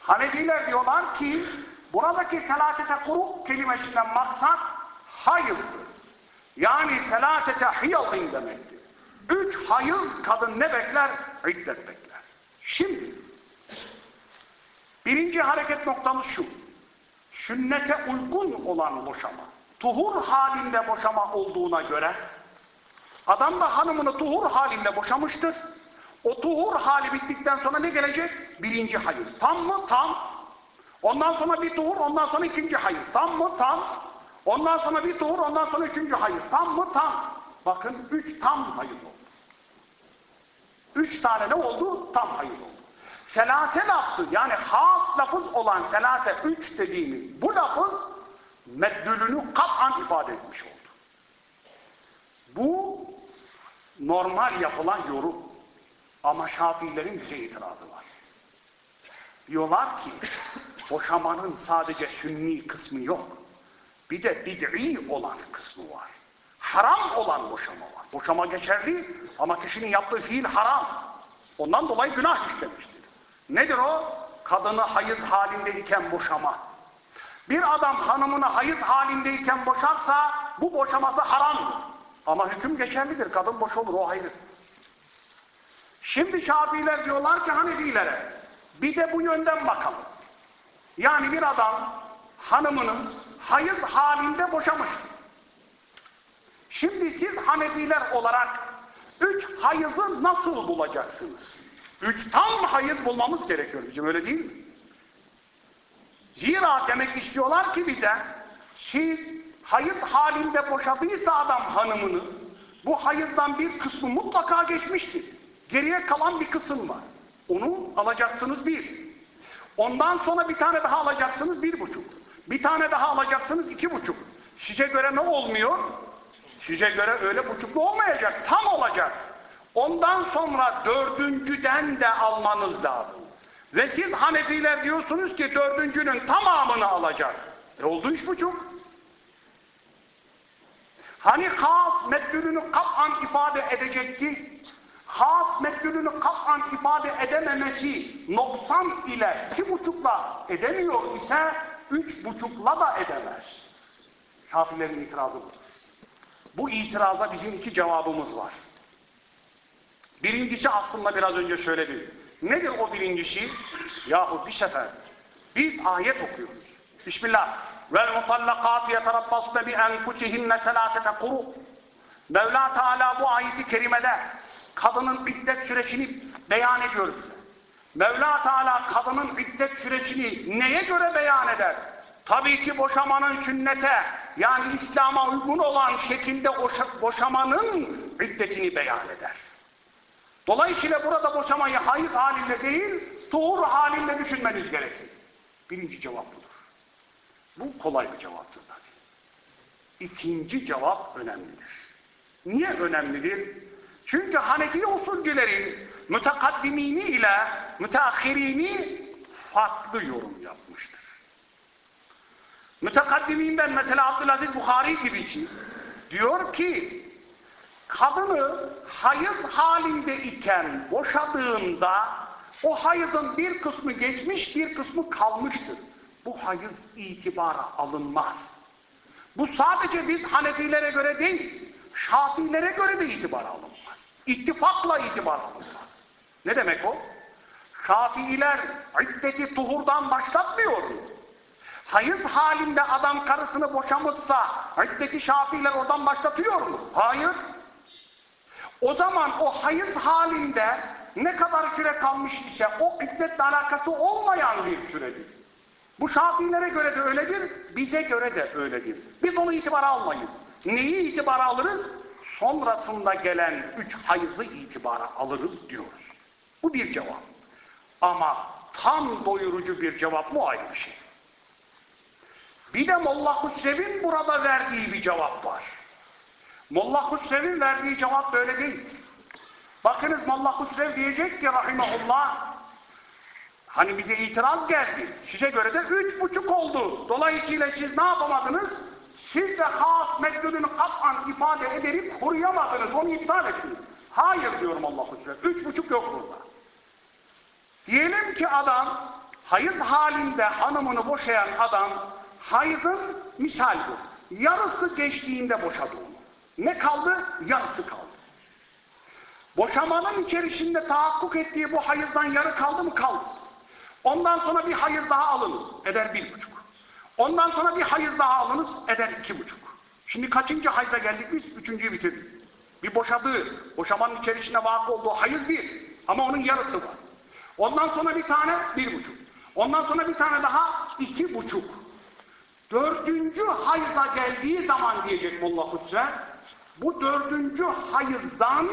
Hanefiler diyorlar ki buradaki selatete kuru kelimesinden maksat hayırdır. Yani selatete hiyadın demektir. Üç hayız kadın ne bekler? İddet bekler. Şimdi birinci hareket noktamız şu. Sünnete uygun olan boşama. Tuhur halinde boşama olduğuna göre adam da hanımını tuhur halinde boşamıştır. O tuhur hali bittikten sonra ne gelecek? Birinci hayız. Tam mı? Tam. Ondan sonra bir tuhur, ondan sonra ikinci hayız. Tam mı? Tam. Ondan sonra bir tuhur, ondan sonra üçüncü hayız. Tam mı? Tam. Bakın üç tam hayız oldu. Üç tane ne oldu? Tam hayız oldu. Selase lafzı yani has lafız olan selase üç dediğimiz bu lafız meddülünü kat'an ifade etmiş oldu. Bu normal yapılan yorum. Ama Şafiilerin bize itirazı var. Diyorlar ki boşamanın sadece sünni kısmı yok. Bir de bid'i olan kısmı var. Haram olan boşama var. Boşama geçerli ama kişinin yaptığı fiil haram. Ondan dolayı günah işlemiştir. Nedir o? Kadını hayız halindeyken boşama. Bir adam hanımını hayız halindeyken boşarsa bu boşaması haramdır. Ama hüküm geçerlidir. Kadın boş olur o ayrı. Şimdi Şafiiler diyorlar ki Hanefilere bir de bu yönden bakalım. Yani bir adam hanımını hayız halinde boşamıştır. Şimdi siz Hanefiler olarak üç hayızı nasıl bulacaksınız? Üç tam hayız bulmamız gerekiyor bizim öyle değil mi? Zira demek istiyorlar ki bize siz hayız halinde boşadıysa adam hanımını bu hayızdan bir kısmı mutlaka geçmiştir. Geriye kalan bir kısım var. Onu alacaksınız bir. Ondan sonra bir tane daha alacaksınız bir buçuk. Bir tane daha alacaksınız iki buçuk. Size göre ne olmuyor? Size göre öyle buçuklu olmayacak. Tam olacak. Ondan sonra dördüncüden de almanız lazım. Ve siz Hanefiler diyorsunuz ki dördüncünün tamamını alacak. E oldu üç buçuk. Hani has meddülünü kat'an ifade edecekti? Has meddülünü kat'an ifade edememesi noksan ile iki buçukla edemiyor ise üç buçukla da edemez. Şafilerin itirazı bu. Bu itiraza bizim iki cevabımız var. Birincisi aslında biraz önce söyledim. Nedir o birincisi? Yahu bir sefer biz ayet okuyoruz. Bismillah. Vel mutallakatı yeterabbasne bi enfutihinne selâsete kuru. Mevla Teala bu ayeti kerimede kadının iddet sürecini beyan ediyor bize. Mevla Teala kadının iddet sürecini neye göre beyan eder? Tabii ki boşamanın sünnete yani İslam'a uygun olan şekilde boşamanın iddetini beyan eder. Dolayısıyla burada boşamayı hayız halinde değil, tuhur halinde düşünmeniz gerekir. Birinci cevap budur. Bu kolay bir cevaptır tabii. İkinci cevap önemlidir. Niye önemlidir? Çünkü Hanefi usulcülerin mütekaddimini ile müteahhirini farklı yorum yapmıştır. Mütekaddiminden mesela Abdülaziz Bukhari gibi ki diyor ki kadını hayız halinde iken boşadığında o hayızın bir kısmı geçmiş bir kısmı kalmıştır. Bu hayız itibara alınmaz. Bu sadece biz Hanefilere göre değil, Şafilere göre de itibara alınmaz. İttifakla itibar alınmaz. Ne demek o? Şafiiler iddeti tuhurdan başlatmıyor mu? Hayız halinde adam karısını boşamışsa iddeti Şafiiler oradan başlatıyor mu? Hayır. O zaman o hayız halinde ne kadar süre kalmış ise o iddetle alakası olmayan bir süredir. Bu Şafiilere göre de öyledir, bize göre de öyledir. Biz onu itibara almayız. Neyi itibara alırız? Sonrasında gelen üç hayızı itibara alırız diyoruz. Bu bir cevap. Ama tam doyurucu bir cevap mı ayrı bir şey. Bir de Molla Hüsrev'in burada verdiği bir cevap var. Molla Hüsrev'in verdiği cevap böyle değil. Bakınız Molla Hüsrev diyecek ki rahimahullah hani bize itiraz geldi. Size göre de üç buçuk oldu. Dolayısıyla siz ne yapamadınız? Siz de has meddudunu kat'an ifade ederek koruyamadınız. Onu iptal ettiniz. Hayır diyorum Allah Hüsrev. Üç buçuk yok burada. Diyelim ki adam hayız halinde hanımını boşayan adam hayızın misal bu. Yarısı geçtiğinde boşadı onu. Ne kaldı? Yarısı kaldı. Boşamanın içerisinde tahakkuk ettiği bu hayızdan yarı kaldı mı kaldı. Ondan sonra bir hayız daha alınız. Eder bir buçuk. Ondan sonra bir hayız daha alınız. Eder iki buçuk. Şimdi kaçıncı hayza geldik biz? Üçüncüyü bitirdik. Bir boşadığı, boşamanın içerisinde vakı olduğu hayız bir. Ama onun yarısı var. Ondan sonra bir tane bir buçuk. Ondan sonra bir tane daha iki buçuk. Dördüncü hayza geldiği zaman diyecek Molla Hüsrev, bu dördüncü hayızdan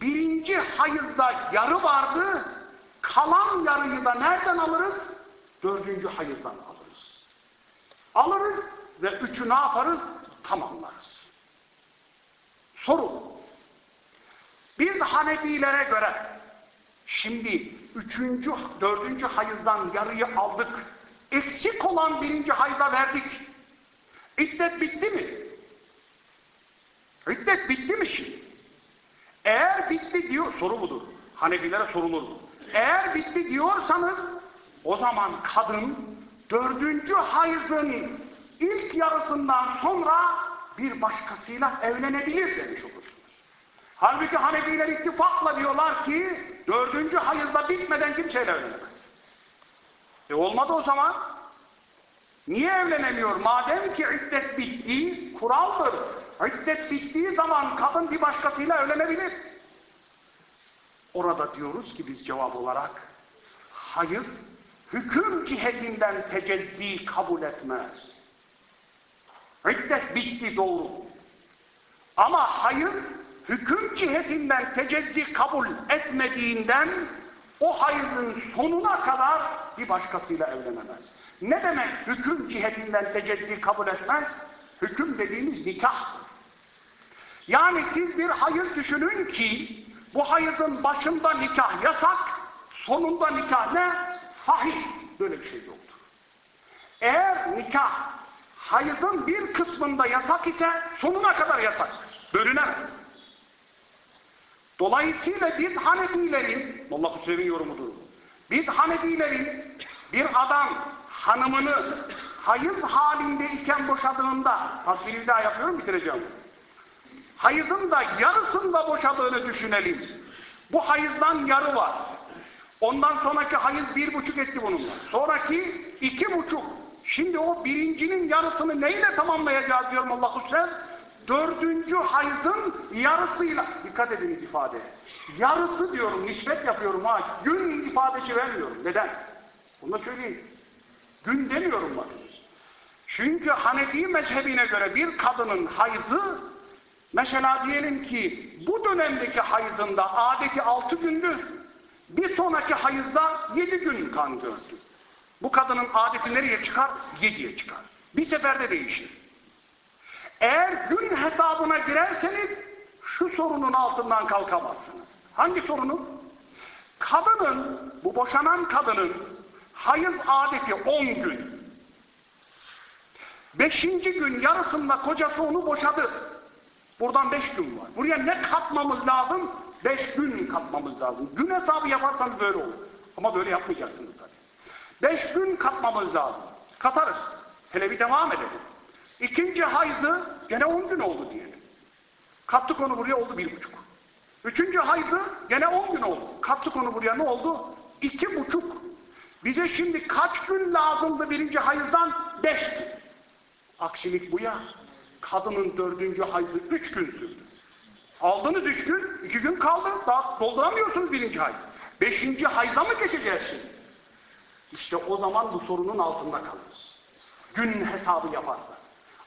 birinci hayızda yarı vardı, kalan yarıyı da nereden alırız? Dördüncü hayızdan alırız. Alırız ve üçü ne yaparız? Tamamlarız. Soru. Biz Hanefilere göre şimdi üçüncü, dördüncü hayızdan yarıyı aldık. Eksik olan birinci hayza verdik. İddet bitti mi? İddet bitti mi şimdi? Eğer bitti diyor, soru budur. Hanefilere sorulur? Eğer bitti diyorsanız o zaman kadın dördüncü hayızın ilk yarısından sonra bir başkasıyla evlenebilir demiş olursunuz. Halbuki Hanefiler ittifakla diyorlar ki dördüncü hayızda bitmeden kimseyle evlenemez. E olmadı o zaman. Niye evlenemiyor? Madem ki iddet bitti, kuraldır. İddet bittiği zaman kadın bir başkasıyla evlenebilir. Orada diyoruz ki biz cevap olarak hayır hüküm cihetinden tecezzi kabul etmez. İddet bitti doğru. Ama hayır hüküm cihetinden tecezzi kabul etmediğinden o hayızın sonuna kadar bir başkasıyla evlenemez. Ne demek hüküm cihetinden tecezzi kabul etmez? Hüküm dediğimiz nikahtır. Yani siz bir hayız düşünün ki bu hayızın başında nikah yasak, sonunda nikah ne? Sahih. Böyle bir şey yoktur. Eğer nikah hayızın bir kısmında yasak ise sonuna kadar yasaktır. Bölünemez. Dolayısıyla biz Hanefilerin, Allah Hüsrev'in yorumudur. Biz Hanefilerin bir adam hanımını hayız halinde iken boşadığında, tasviri bir daha yapıyorum bitireceğim. Hayızın da yarısında boşadığını düşünelim. Bu hayızdan yarı var. Ondan sonraki hayız bir buçuk etti bununla. Sonraki iki buçuk. Şimdi o birincinin yarısını neyle tamamlayacağız diyorum Allah Hüsrev? Dördüncü hayızın yarısıyla. Dikkat edin ifade. Yarısı diyorum, nispet yapıyorum ha. Gün ifadesi vermiyorum. Neden? Bunu da söyleyeyim. Gün demiyorum bakın. Çünkü Hanefi mezhebine göre bir kadının hayızı mesela diyelim ki bu dönemdeki hayızında adeti altı gündü. Bir sonraki hayızda yedi gün kan gördü. Bu kadının adeti nereye çıkar? Yediye çıkar. Bir seferde değişir. Eğer gün hesabına girerseniz şu sorunun altından kalkamazsınız. Hangi sorunun? Kadının, bu boşanan kadının hayız adeti on gün. Beşinci gün yarısında kocası onu boşadı. Buradan beş gün var. Buraya ne katmamız lazım? Beş gün katmamız lazım. Gün hesabı yaparsanız böyle olur. Ama böyle yapmayacaksınız tabii. Beş gün katmamız lazım. Katarız. Hele bir devam edelim. İkinci hayzı gene on gün oldu diyelim. Kattık onu buraya oldu bir buçuk. Üçüncü hayzı gene on gün oldu. Kattık onu buraya ne oldu? İki buçuk. Bize şimdi kaç gün lazımdı birinci hayızdan? Beş gün. Aksilik bu ya. Kadının dördüncü hayzı üç gün sürdü. Aldınız üç gün, iki gün kaldı. Daha dolduramıyorsunuz birinci hayz. Beşinci hayza mı geçeceğiz şimdi? İşte o zaman bu sorunun altında kalırız. Gün hesabı yaparsa.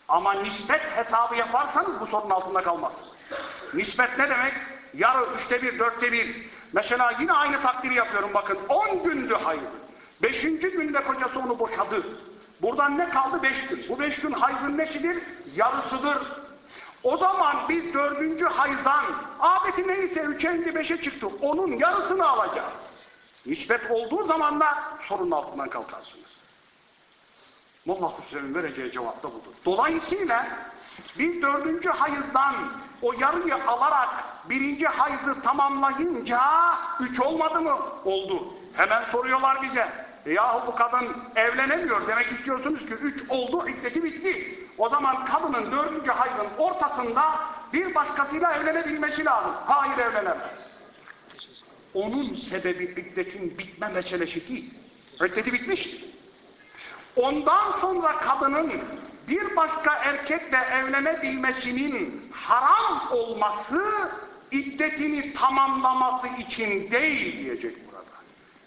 Ama nispet hesabı yaparsanız bu sorunun altında kalmazsınız. Nispet ne demek? Yarı, üçte bir, dörtte bir. Mesela yine aynı takdiri yapıyorum bakın. On gündü hayız. Beşinci günde kocası onu boşadı. Buradan ne kaldı? Beş gün. Bu beş gün hayzın neşidir? Yarısıdır. O zaman biz dördüncü hayzdan adeti neyse üçe beşe çıktı. Onun yarısını alacağız. Nispet olduğu zaman da sorunun altından kalkarsınız. Molla Hüsrev'in vereceği cevap da budur. Dolayısıyla biz dördüncü hayızdan o yarıyı alarak birinci hayızı tamamlayınca üç olmadı mı? Oldu. Hemen soruyorlar bize. E yahu bu kadın evlenemiyor. Demek istiyorsunuz ki üç oldu, iddeti bitti. O zaman kadının dördüncü hayızın ortasında bir başkasıyla evlenebilmesi lazım. Hayır evlenemez. Onun sebebi iddetin bitme meselesi değil. İddeti bitmiştir. Ondan sonra kadının bir başka erkekle evlenebilmesinin haram olması iddetini tamamlaması için değil diyecek burada.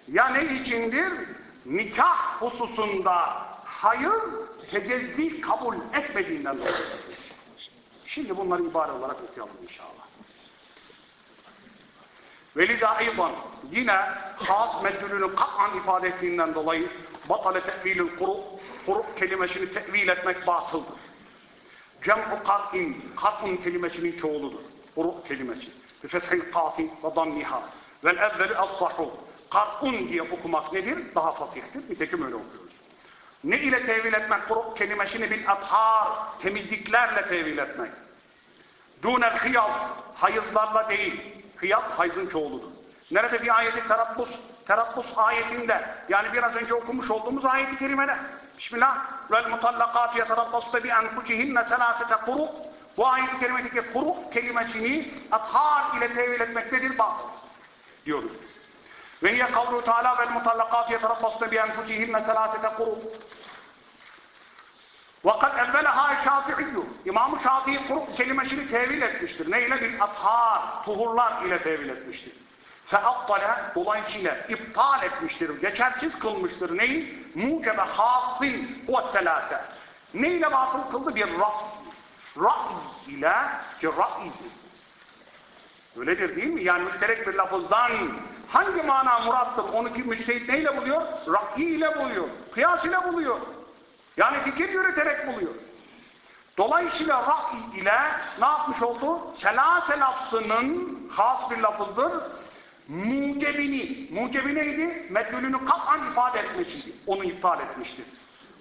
Ya ne içindir? Nikah hususunda hayır tecezzi kabul etmediğinden dolayı. Şimdi bunları ibare olarak okuyalım inşallah. Velida aydan yine has meddülünü kat'an ifade ettiğinden dolayı batale tevilül kuru kuru kelimesini tevil etmek batıldır. Cem'u kat'in kat'un kelimesinin çoğuludur. Kuru kelimesi. Bi fethil kati ve dammiha. Vel evveli as-sahu. Kat'un diye okumak nedir? Daha fasihtir. Nitekim öyle okuyoruz. Ne ile tevil etmek? Kuru kelimesini bil athar, temizliklerle tevil etmek. Dûnel hıyaz, hayızlarla değil. Hıyaz hayızın çoğuludur. Nerede bir ayeti terabbus, terabbus ayetinde, yani biraz önce okumuş olduğumuz ayeti kerimede. Bismillah. Vel mutallakâtu yeterabbasne bi enfusihinne selâsete kuru. Bu ayeti kerimedeki kuru kelimesini athar ile tevil etmek nedir? Batıl. Diyoruz biz. Ve hiye kavlu teâlâ vel mutallakâtu yeterabbasne bi enfusihinne selâsete kuru. Vakat evvelaha şafi'iyyü. İmam-ı Şafii kuruk tevil etmiştir. Neyle? Bir athar, tuhurlar ile tevil etmiştir. Feattale dolayısıyla iptal etmiştir, geçersiz kılmıştır. Neyi? Mucebe hasin huvettelâse. Neyle batıl kıldı? Bir ra'i. Ra'i ile ki ra'idir. Öyledir değil mi? Yani müşterek bir lafızdan hangi mana murattır? Onu ki müstehit neyle buluyor? Ra'i ile buluyor. Kıyas ile buluyor. Yani fikir yürüterek buluyor. Dolayısıyla ra'i ile ne yapmış oldu? Selase lafzının has bir lafızdır. Mucebini, mucebi neydi? Meddülünü kat'an ifade etmesiydi. Onu iptal etmiştir.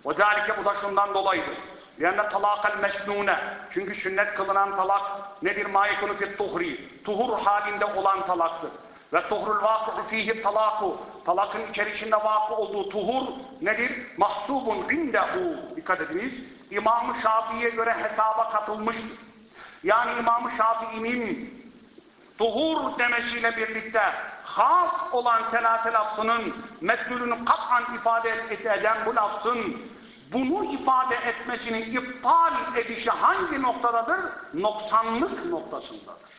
O zâlike bu da şundan dolayıdır. Yani talakal mesnune. Çünkü sünnet kılınan talak nedir? Ma yekunu fit tuhri. Tuhur halinde olan talaktır. Ve tuhrul vaku'u fihi talaku. Talakın içerisinde vakı olduğu tuhur nedir? Mahsubun indehu. Dikkat ediniz. İmam-ı Şafii'ye göre hesaba katılmıştır. Yani İmam-ı Şafii'nin tuhur demesiyle birlikte has olan selase lafzının meddülünü kat'an ifade eden bu lafzın bunu ifade etmesini iptal edişi hangi noktadadır? Noksanlık noktasındadır.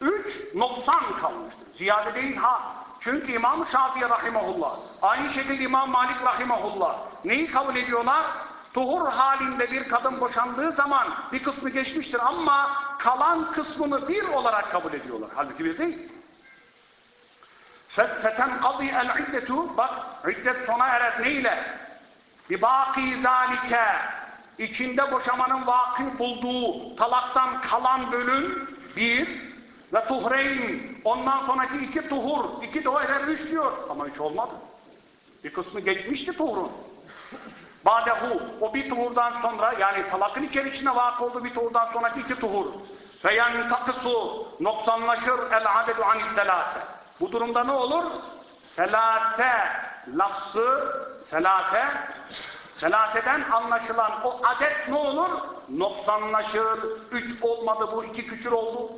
Üç, noksan kalmıştır. Ziyade değil ha. Çünkü İmam Şafii rahimahullah, aynı şekilde İmam Malik rahimahullah neyi kabul ediyorlar? Tuhur halinde bir kadın boşandığı zaman bir kısmı geçmiştir ama kalan kısmını bir olarak kabul ediyorlar. Halbuki bir değil. El iddetu bak iddet sona erer neyle? Baki zalike içinde boşamanın vakı bulduğu talaktan kalan bölüm bir ve tuhreyn ondan sonraki iki tuhur iki de o üç diyor ama üç olmadı. Bir kısmı geçmişti tuhurun. Badehu o bir tuhurdan sonra yani talakın içerisinde vakı olduğu bir tuhurdan sonraki iki tuhur. Ve yani takısu noksanlaşır el adedu anil selase. Bu durumda ne olur? Selase lafzı selase selaseden anlaşılan o adet ne olur? Noksanlaşır. Üç olmadı bu iki küsür oldu.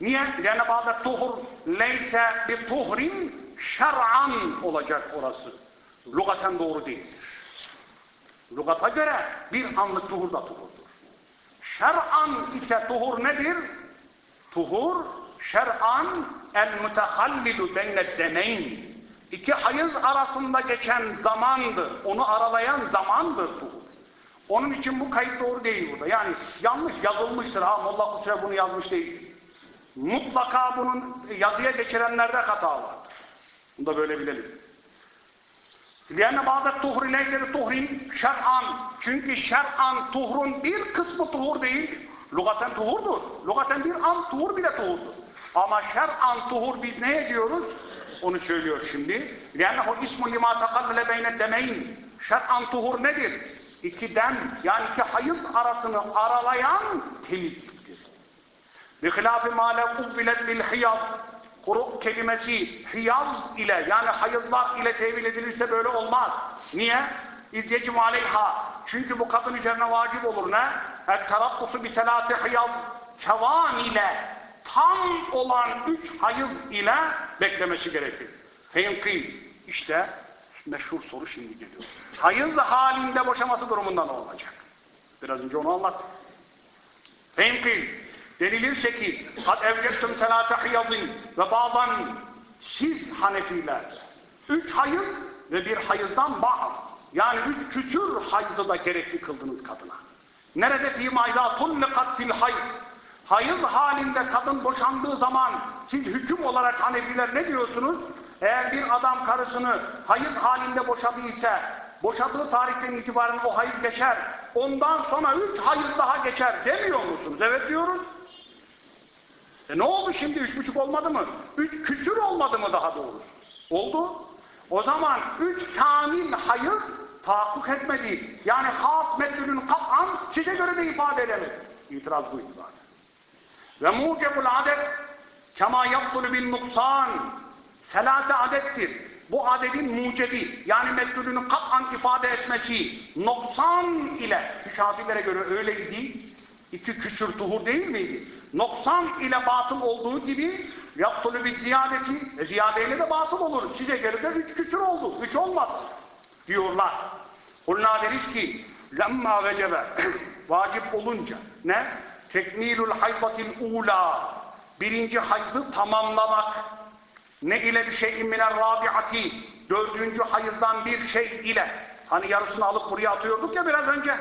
Niye? Yani bazı tuhur leyse bir tuhrin şer'an olacak orası. Lugaten doğru değildir. Lugata göre bir anlık tuhur da tuhurdur. Şer'an ise tuhur nedir? Tuhur şer'an el mutehallidu beyne demeyn. İki hayız arasında geçen zamandır. Onu aralayan zamandır tuhur. Onun için bu kayıt doğru değil burada. Yani yanlış yazılmıştır. Ha Molla Kusre bunu yazmış değil. Mutlaka bunun yazıya geçirenlerde hata vardır. Bunu da böyle bilelim. لِيَنَّ بَعْدَ الطُّهْرِ لَيْسَ بِطُهْرٍ şer'an. Çünkü şer'an tuhrun bir kısmı tuhur değil. Lugaten tuhurdur. Lugaten bir an tuhur bile tuhurdur. Ama şer'an tuhur biz ne ediyoruz? Onu söylüyor şimdi. لِيَنَّهُ ismun لِمَا تَقَلَّلَ بَيْنَ الدَّمَيْنِ Şer'an tuhur nedir? İki dem, yani iki hayız arasını aralayan temizliktir. بِخِلَافِ مَا لَوْ قُبِّلَتْ بِالْحِيَضِ Kuru kelimesi hiyaz ile yani hayızlar ile tevil edilirse böyle olmaz. Niye? İzzecim aleyha. Çünkü bu kadın üzerine vacip olur ne? Et tarabbusu bi selâsi hiyaz. kevan ile tam olan üç hayız ile beklemesi gerekir. Fenki işte meşhur soru şimdi geliyor. Hayız halinde boşaması durumunda ne olacak? Biraz önce onu anlattım. Fenki denilirse ki kad evcettum selate hıyadın ve bağdan siz Hanefiler üç hayız ve bir hayızdan bağ yani üç küsür hayızı da gerekli kıldınız kadına. Nerede fîmâ izâ tullikat fil hayz hayız halinde kadın boşandığı zaman siz hüküm olarak Hanefiler ne diyorsunuz? Eğer bir adam karısını hayız halinde boşadıysa boşadığı tarihten itibaren o hayız geçer. Ondan sonra üç hayız daha geçer demiyor musunuz? Evet diyoruz. E ne oldu şimdi? Üç buçuk olmadı mı? Üç küsür olmadı mı daha doğrusu? Oldu. O zaman üç kamil hayız tahakkuk etmedi. Yani has meddülün kat'an size göre de ifade edemedi. İtiraz bu ifade. Ve mucebul adet kema yaptulu bin nuksan selate adettir. Bu adetin mucebi yani meddülünü kat'an ifade etmesi noksan ile şafilere göre öyleydi. İki küsür tuhur değil miydi? Noksan ile batıl olduğu gibi yaptulu bir ziyadeti, e, ziyadeyle de batıl olur. Size göre üç küsür oldu, üç olmadı diyorlar. Kulna deriz ki lemma vecebe vacip olunca ne? Tekmilul haybatil ula birinci hayzı tamamlamak ne ile bir şeyin miner rabiati dördüncü hayızdan bir şey ile hani yarısını alıp buraya atıyorduk ya biraz önce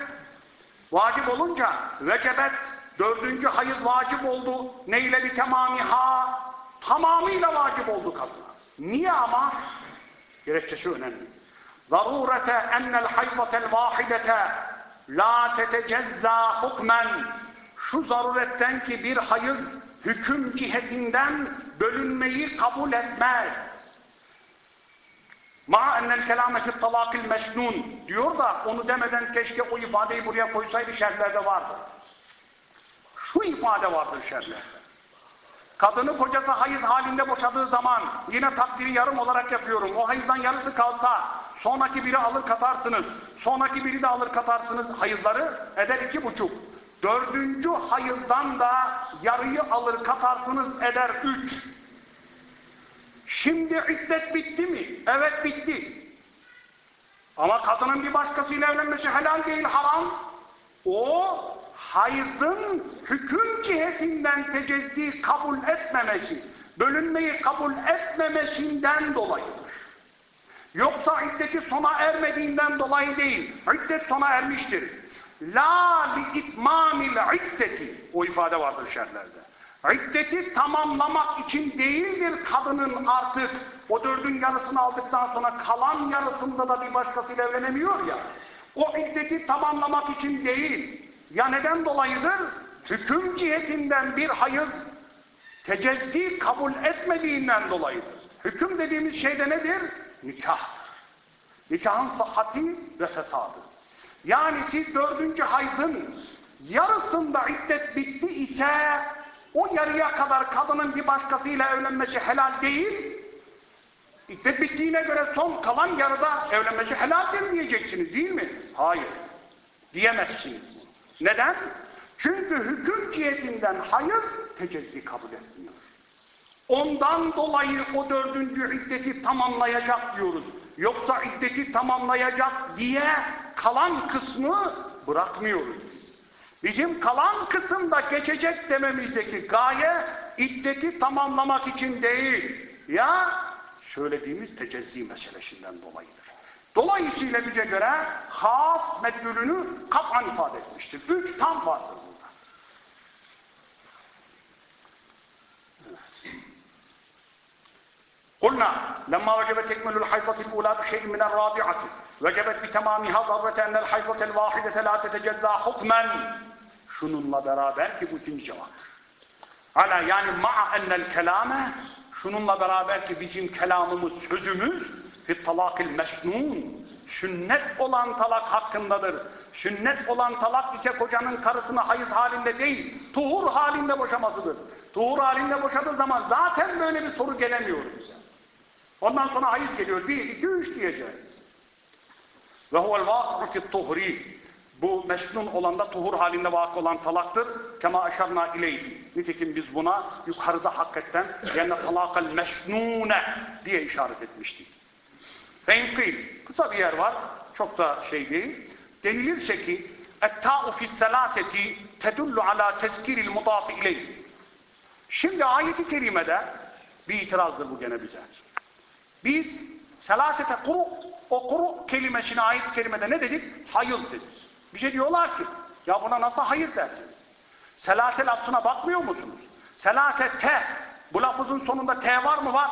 vacip olunca vecebet dördüncü hayız vacip oldu. Ne ile bir temamiha? Tamamıyla vacip oldu kadına. Niye ama? Gerekçesi önemli. Zarurete ennel hayzatel vahidete la tetecezza hukmen. Şu zaruretten ki bir hayız hüküm cihetinden bölünmeyi kabul etmez. Ma ennel kelame fi talakil mesnun diyor da onu demeden keşke o ifadeyi buraya koysaydı şerhlerde vardı. Şu ifade vardır şerhlerde. Kadını kocası hayız halinde boşadığı zaman yine takdiri yarım olarak yapıyorum. O hayızdan yarısı kalsa sonraki biri alır katarsınız. Sonraki biri de alır katarsınız. Hayızları eder iki buçuk. Dördüncü hayızdan da yarıyı alır katarsınız eder üç. Şimdi iddet bitti mi? Evet bitti. Ama kadının bir başkasıyla evlenmesi helal değil haram. O hayızın hüküm cihetinden tecezzi kabul etmemesi, bölünmeyi kabul etmemesinden dolayıdır. Yoksa iddeti sona ermediğinden dolayı değil. İddet sona ermiştir. La li itmamil iddeti. O ifade vardır şerhlerde. İddeti tamamlamak için değildir kadının artık o dördün yarısını aldıktan sonra kalan yarısında da bir başkasıyla evlenemiyor ya. O iddeti tamamlamak için değil. Ya neden dolayıdır? Hüküm cihetinden bir hayız tecezzi kabul etmediğinden dolayıdır. Hüküm dediğimiz şey de nedir? Nikahtır. Nikahın sıhhati ve fesadı. Yani siz dördüncü haydın yarısında iddet bitti ise o yarıya kadar kadının bir başkasıyla evlenmesi helal değil. İddet bittiğine göre son kalan yarıda evlenmesi helaldir diyeceksiniz değil mi? Hayır. Diyemezsiniz. Neden? Çünkü hüküm cihetinden hayır tecezzi kabul etmiyor. Ondan dolayı o dördüncü iddeti tamamlayacak diyoruz. Yoksa iddeti tamamlayacak diye kalan kısmı bırakmıyoruz. Bizim kalan kısımda geçecek dememizdeki gaye iddeti tamamlamak için değil. Ya söylediğimiz tecezzi meselesinden dolayıdır. Dolayısıyla bize göre has meddülünü kat'an ifade etmiştir. Üç tam vardır burada. Kulna lemma vecebe tekmelül hayfatil ula bi şeyin minel rabi'ati vecebet bi temamiha zarrete enel hayfatel vahidete la tetecezza hukmen şununla beraber ki bu ikinci cevaptır. Hala yani ma'a ennel kelame şununla beraber ki bizim kelamımız, sözümüz fi talakil mesnun sünnet olan talak hakkındadır. Sünnet olan talak ise kocanın karısını hayız halinde değil, tuhur halinde boşamasıdır. Tuhur halinde boşadığı zaman zaten böyle bir soru gelemiyor bize. Ondan sonra hayız geliyor. Bir, iki, üç diyeceğiz. Ve huvel vâkı'u fit tuhri. Bu mesnun olan da tuhur halinde vakı olan talaktır. Kema aşarna ileyhi. Nitekim biz buna yukarıda hakikaten yani talakal mesnune diye işaret etmiştik. Fenkil. Kısa bir yer var. Çok da şey değil. Denilirse ki etta'u fisselaseti tedullu ala tezkiril mudafi ileyhi. Şimdi ayeti kerimede bir itirazdır bu gene bize. Biz selasete kuru, o kuru kelimesine ayet-i kerimede ne dedik? Hayır dedik. Bize diyorlar ki, ya buna nasıl hayır dersiniz? Selase lafzına bakmıyor musunuz? Selase te, bu lafızın sonunda te var mı? Var.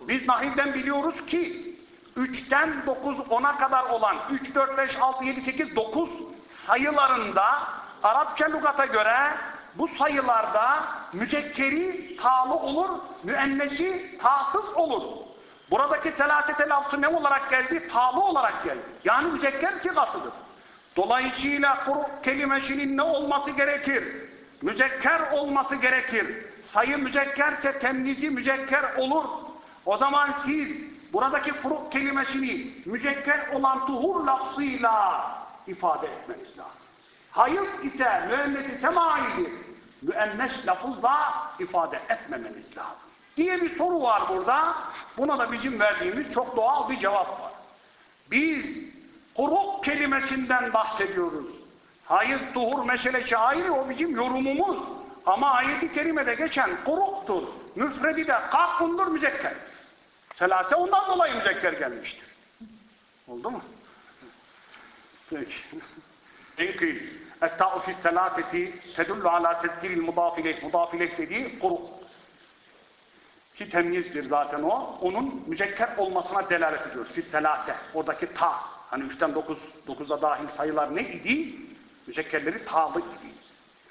Biz nahivden biliyoruz ki, 3'ten 9, 10'a kadar olan 3, 4, 5, 6, 7, 8, 9 sayılarında Arapça lügata göre bu sayılarda müzekkeri ta'lı olur, müennesi ta'sız olur. Buradaki selasete lafzı ne olarak geldi? Ta'lı olarak geldi. Yani müzekker sigasıdır. Dolayısıyla kuru kelimesinin ne olması gerekir? Müzekker olması gerekir. Sayı müzekkerse temyizi müzekker olur. O zaman siz buradaki furuk kelimesini müzekker olan tuhur lafzıyla ifade etmeniz lazım. Hayır ise müennesi semaidir. Müennes lafızla ifade etmemeniz lazım. Diye bir soru var burada. Buna da bizim verdiğimiz çok doğal bir cevap var. Biz kuruk kelimesinden bahsediyoruz. Hayır tuhur meselesi ayrı o bizim yorumumuz. Ama ayeti kerimede geçen kuruktur. Müfredi de kakundur müzekker. Selase ondan dolayı müzekker gelmiştir. Oldu mu? Peki. Enkil. Etta'u fi selaseti tedullu ala tezkiril mudafileh. Mudafileh dediği kuruk. Ki temyizdir zaten o. Onun müzekker olmasına delalet ediyor. Fi selase. Oradaki ta. Hani 3'ten 9, 9'a dahil sayılar ne idi? Müzekkerleri ta'lı idi.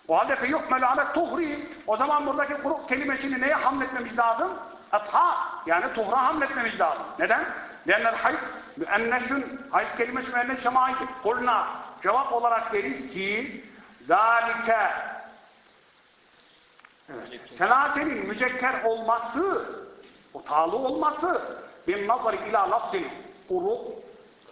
O halde fe yukmelu ala tuhri. O zaman buradaki kuruk kelimesini neye hamletmemiz lazım? Etha. Yani tuhra hamletmemiz lazım. Neden? Lennel hayt müennesün. Hayt kelimesi müennes şemaittir. Kulna. Cevap olarak deriz ki zalike Evet. Selasenin mücekker olması, o ta'lı olması bin nazari ila lafzin kuru,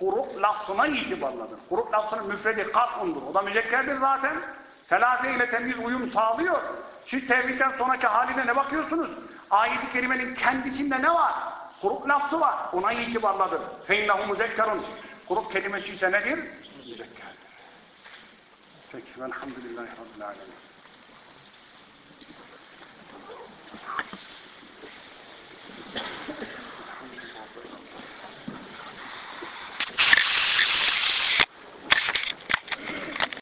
Hurup lafzına itibarladır. Hurup lafzının müfredi kat'undur. O da müzekkerdir zaten. Selase ile temiz uyum sağlıyor. Siz tevhidden sonraki haline ne bakıyorsunuz? Ayet-i kerimenin kendisinde ne var? Hurup lafzı var. Ona itibarladır. Feinnehu müzekkerun. Hurup kelimesi ise nedir? Müzekkerdir. Peki. Velhamdülillahi Rabbil Alemin.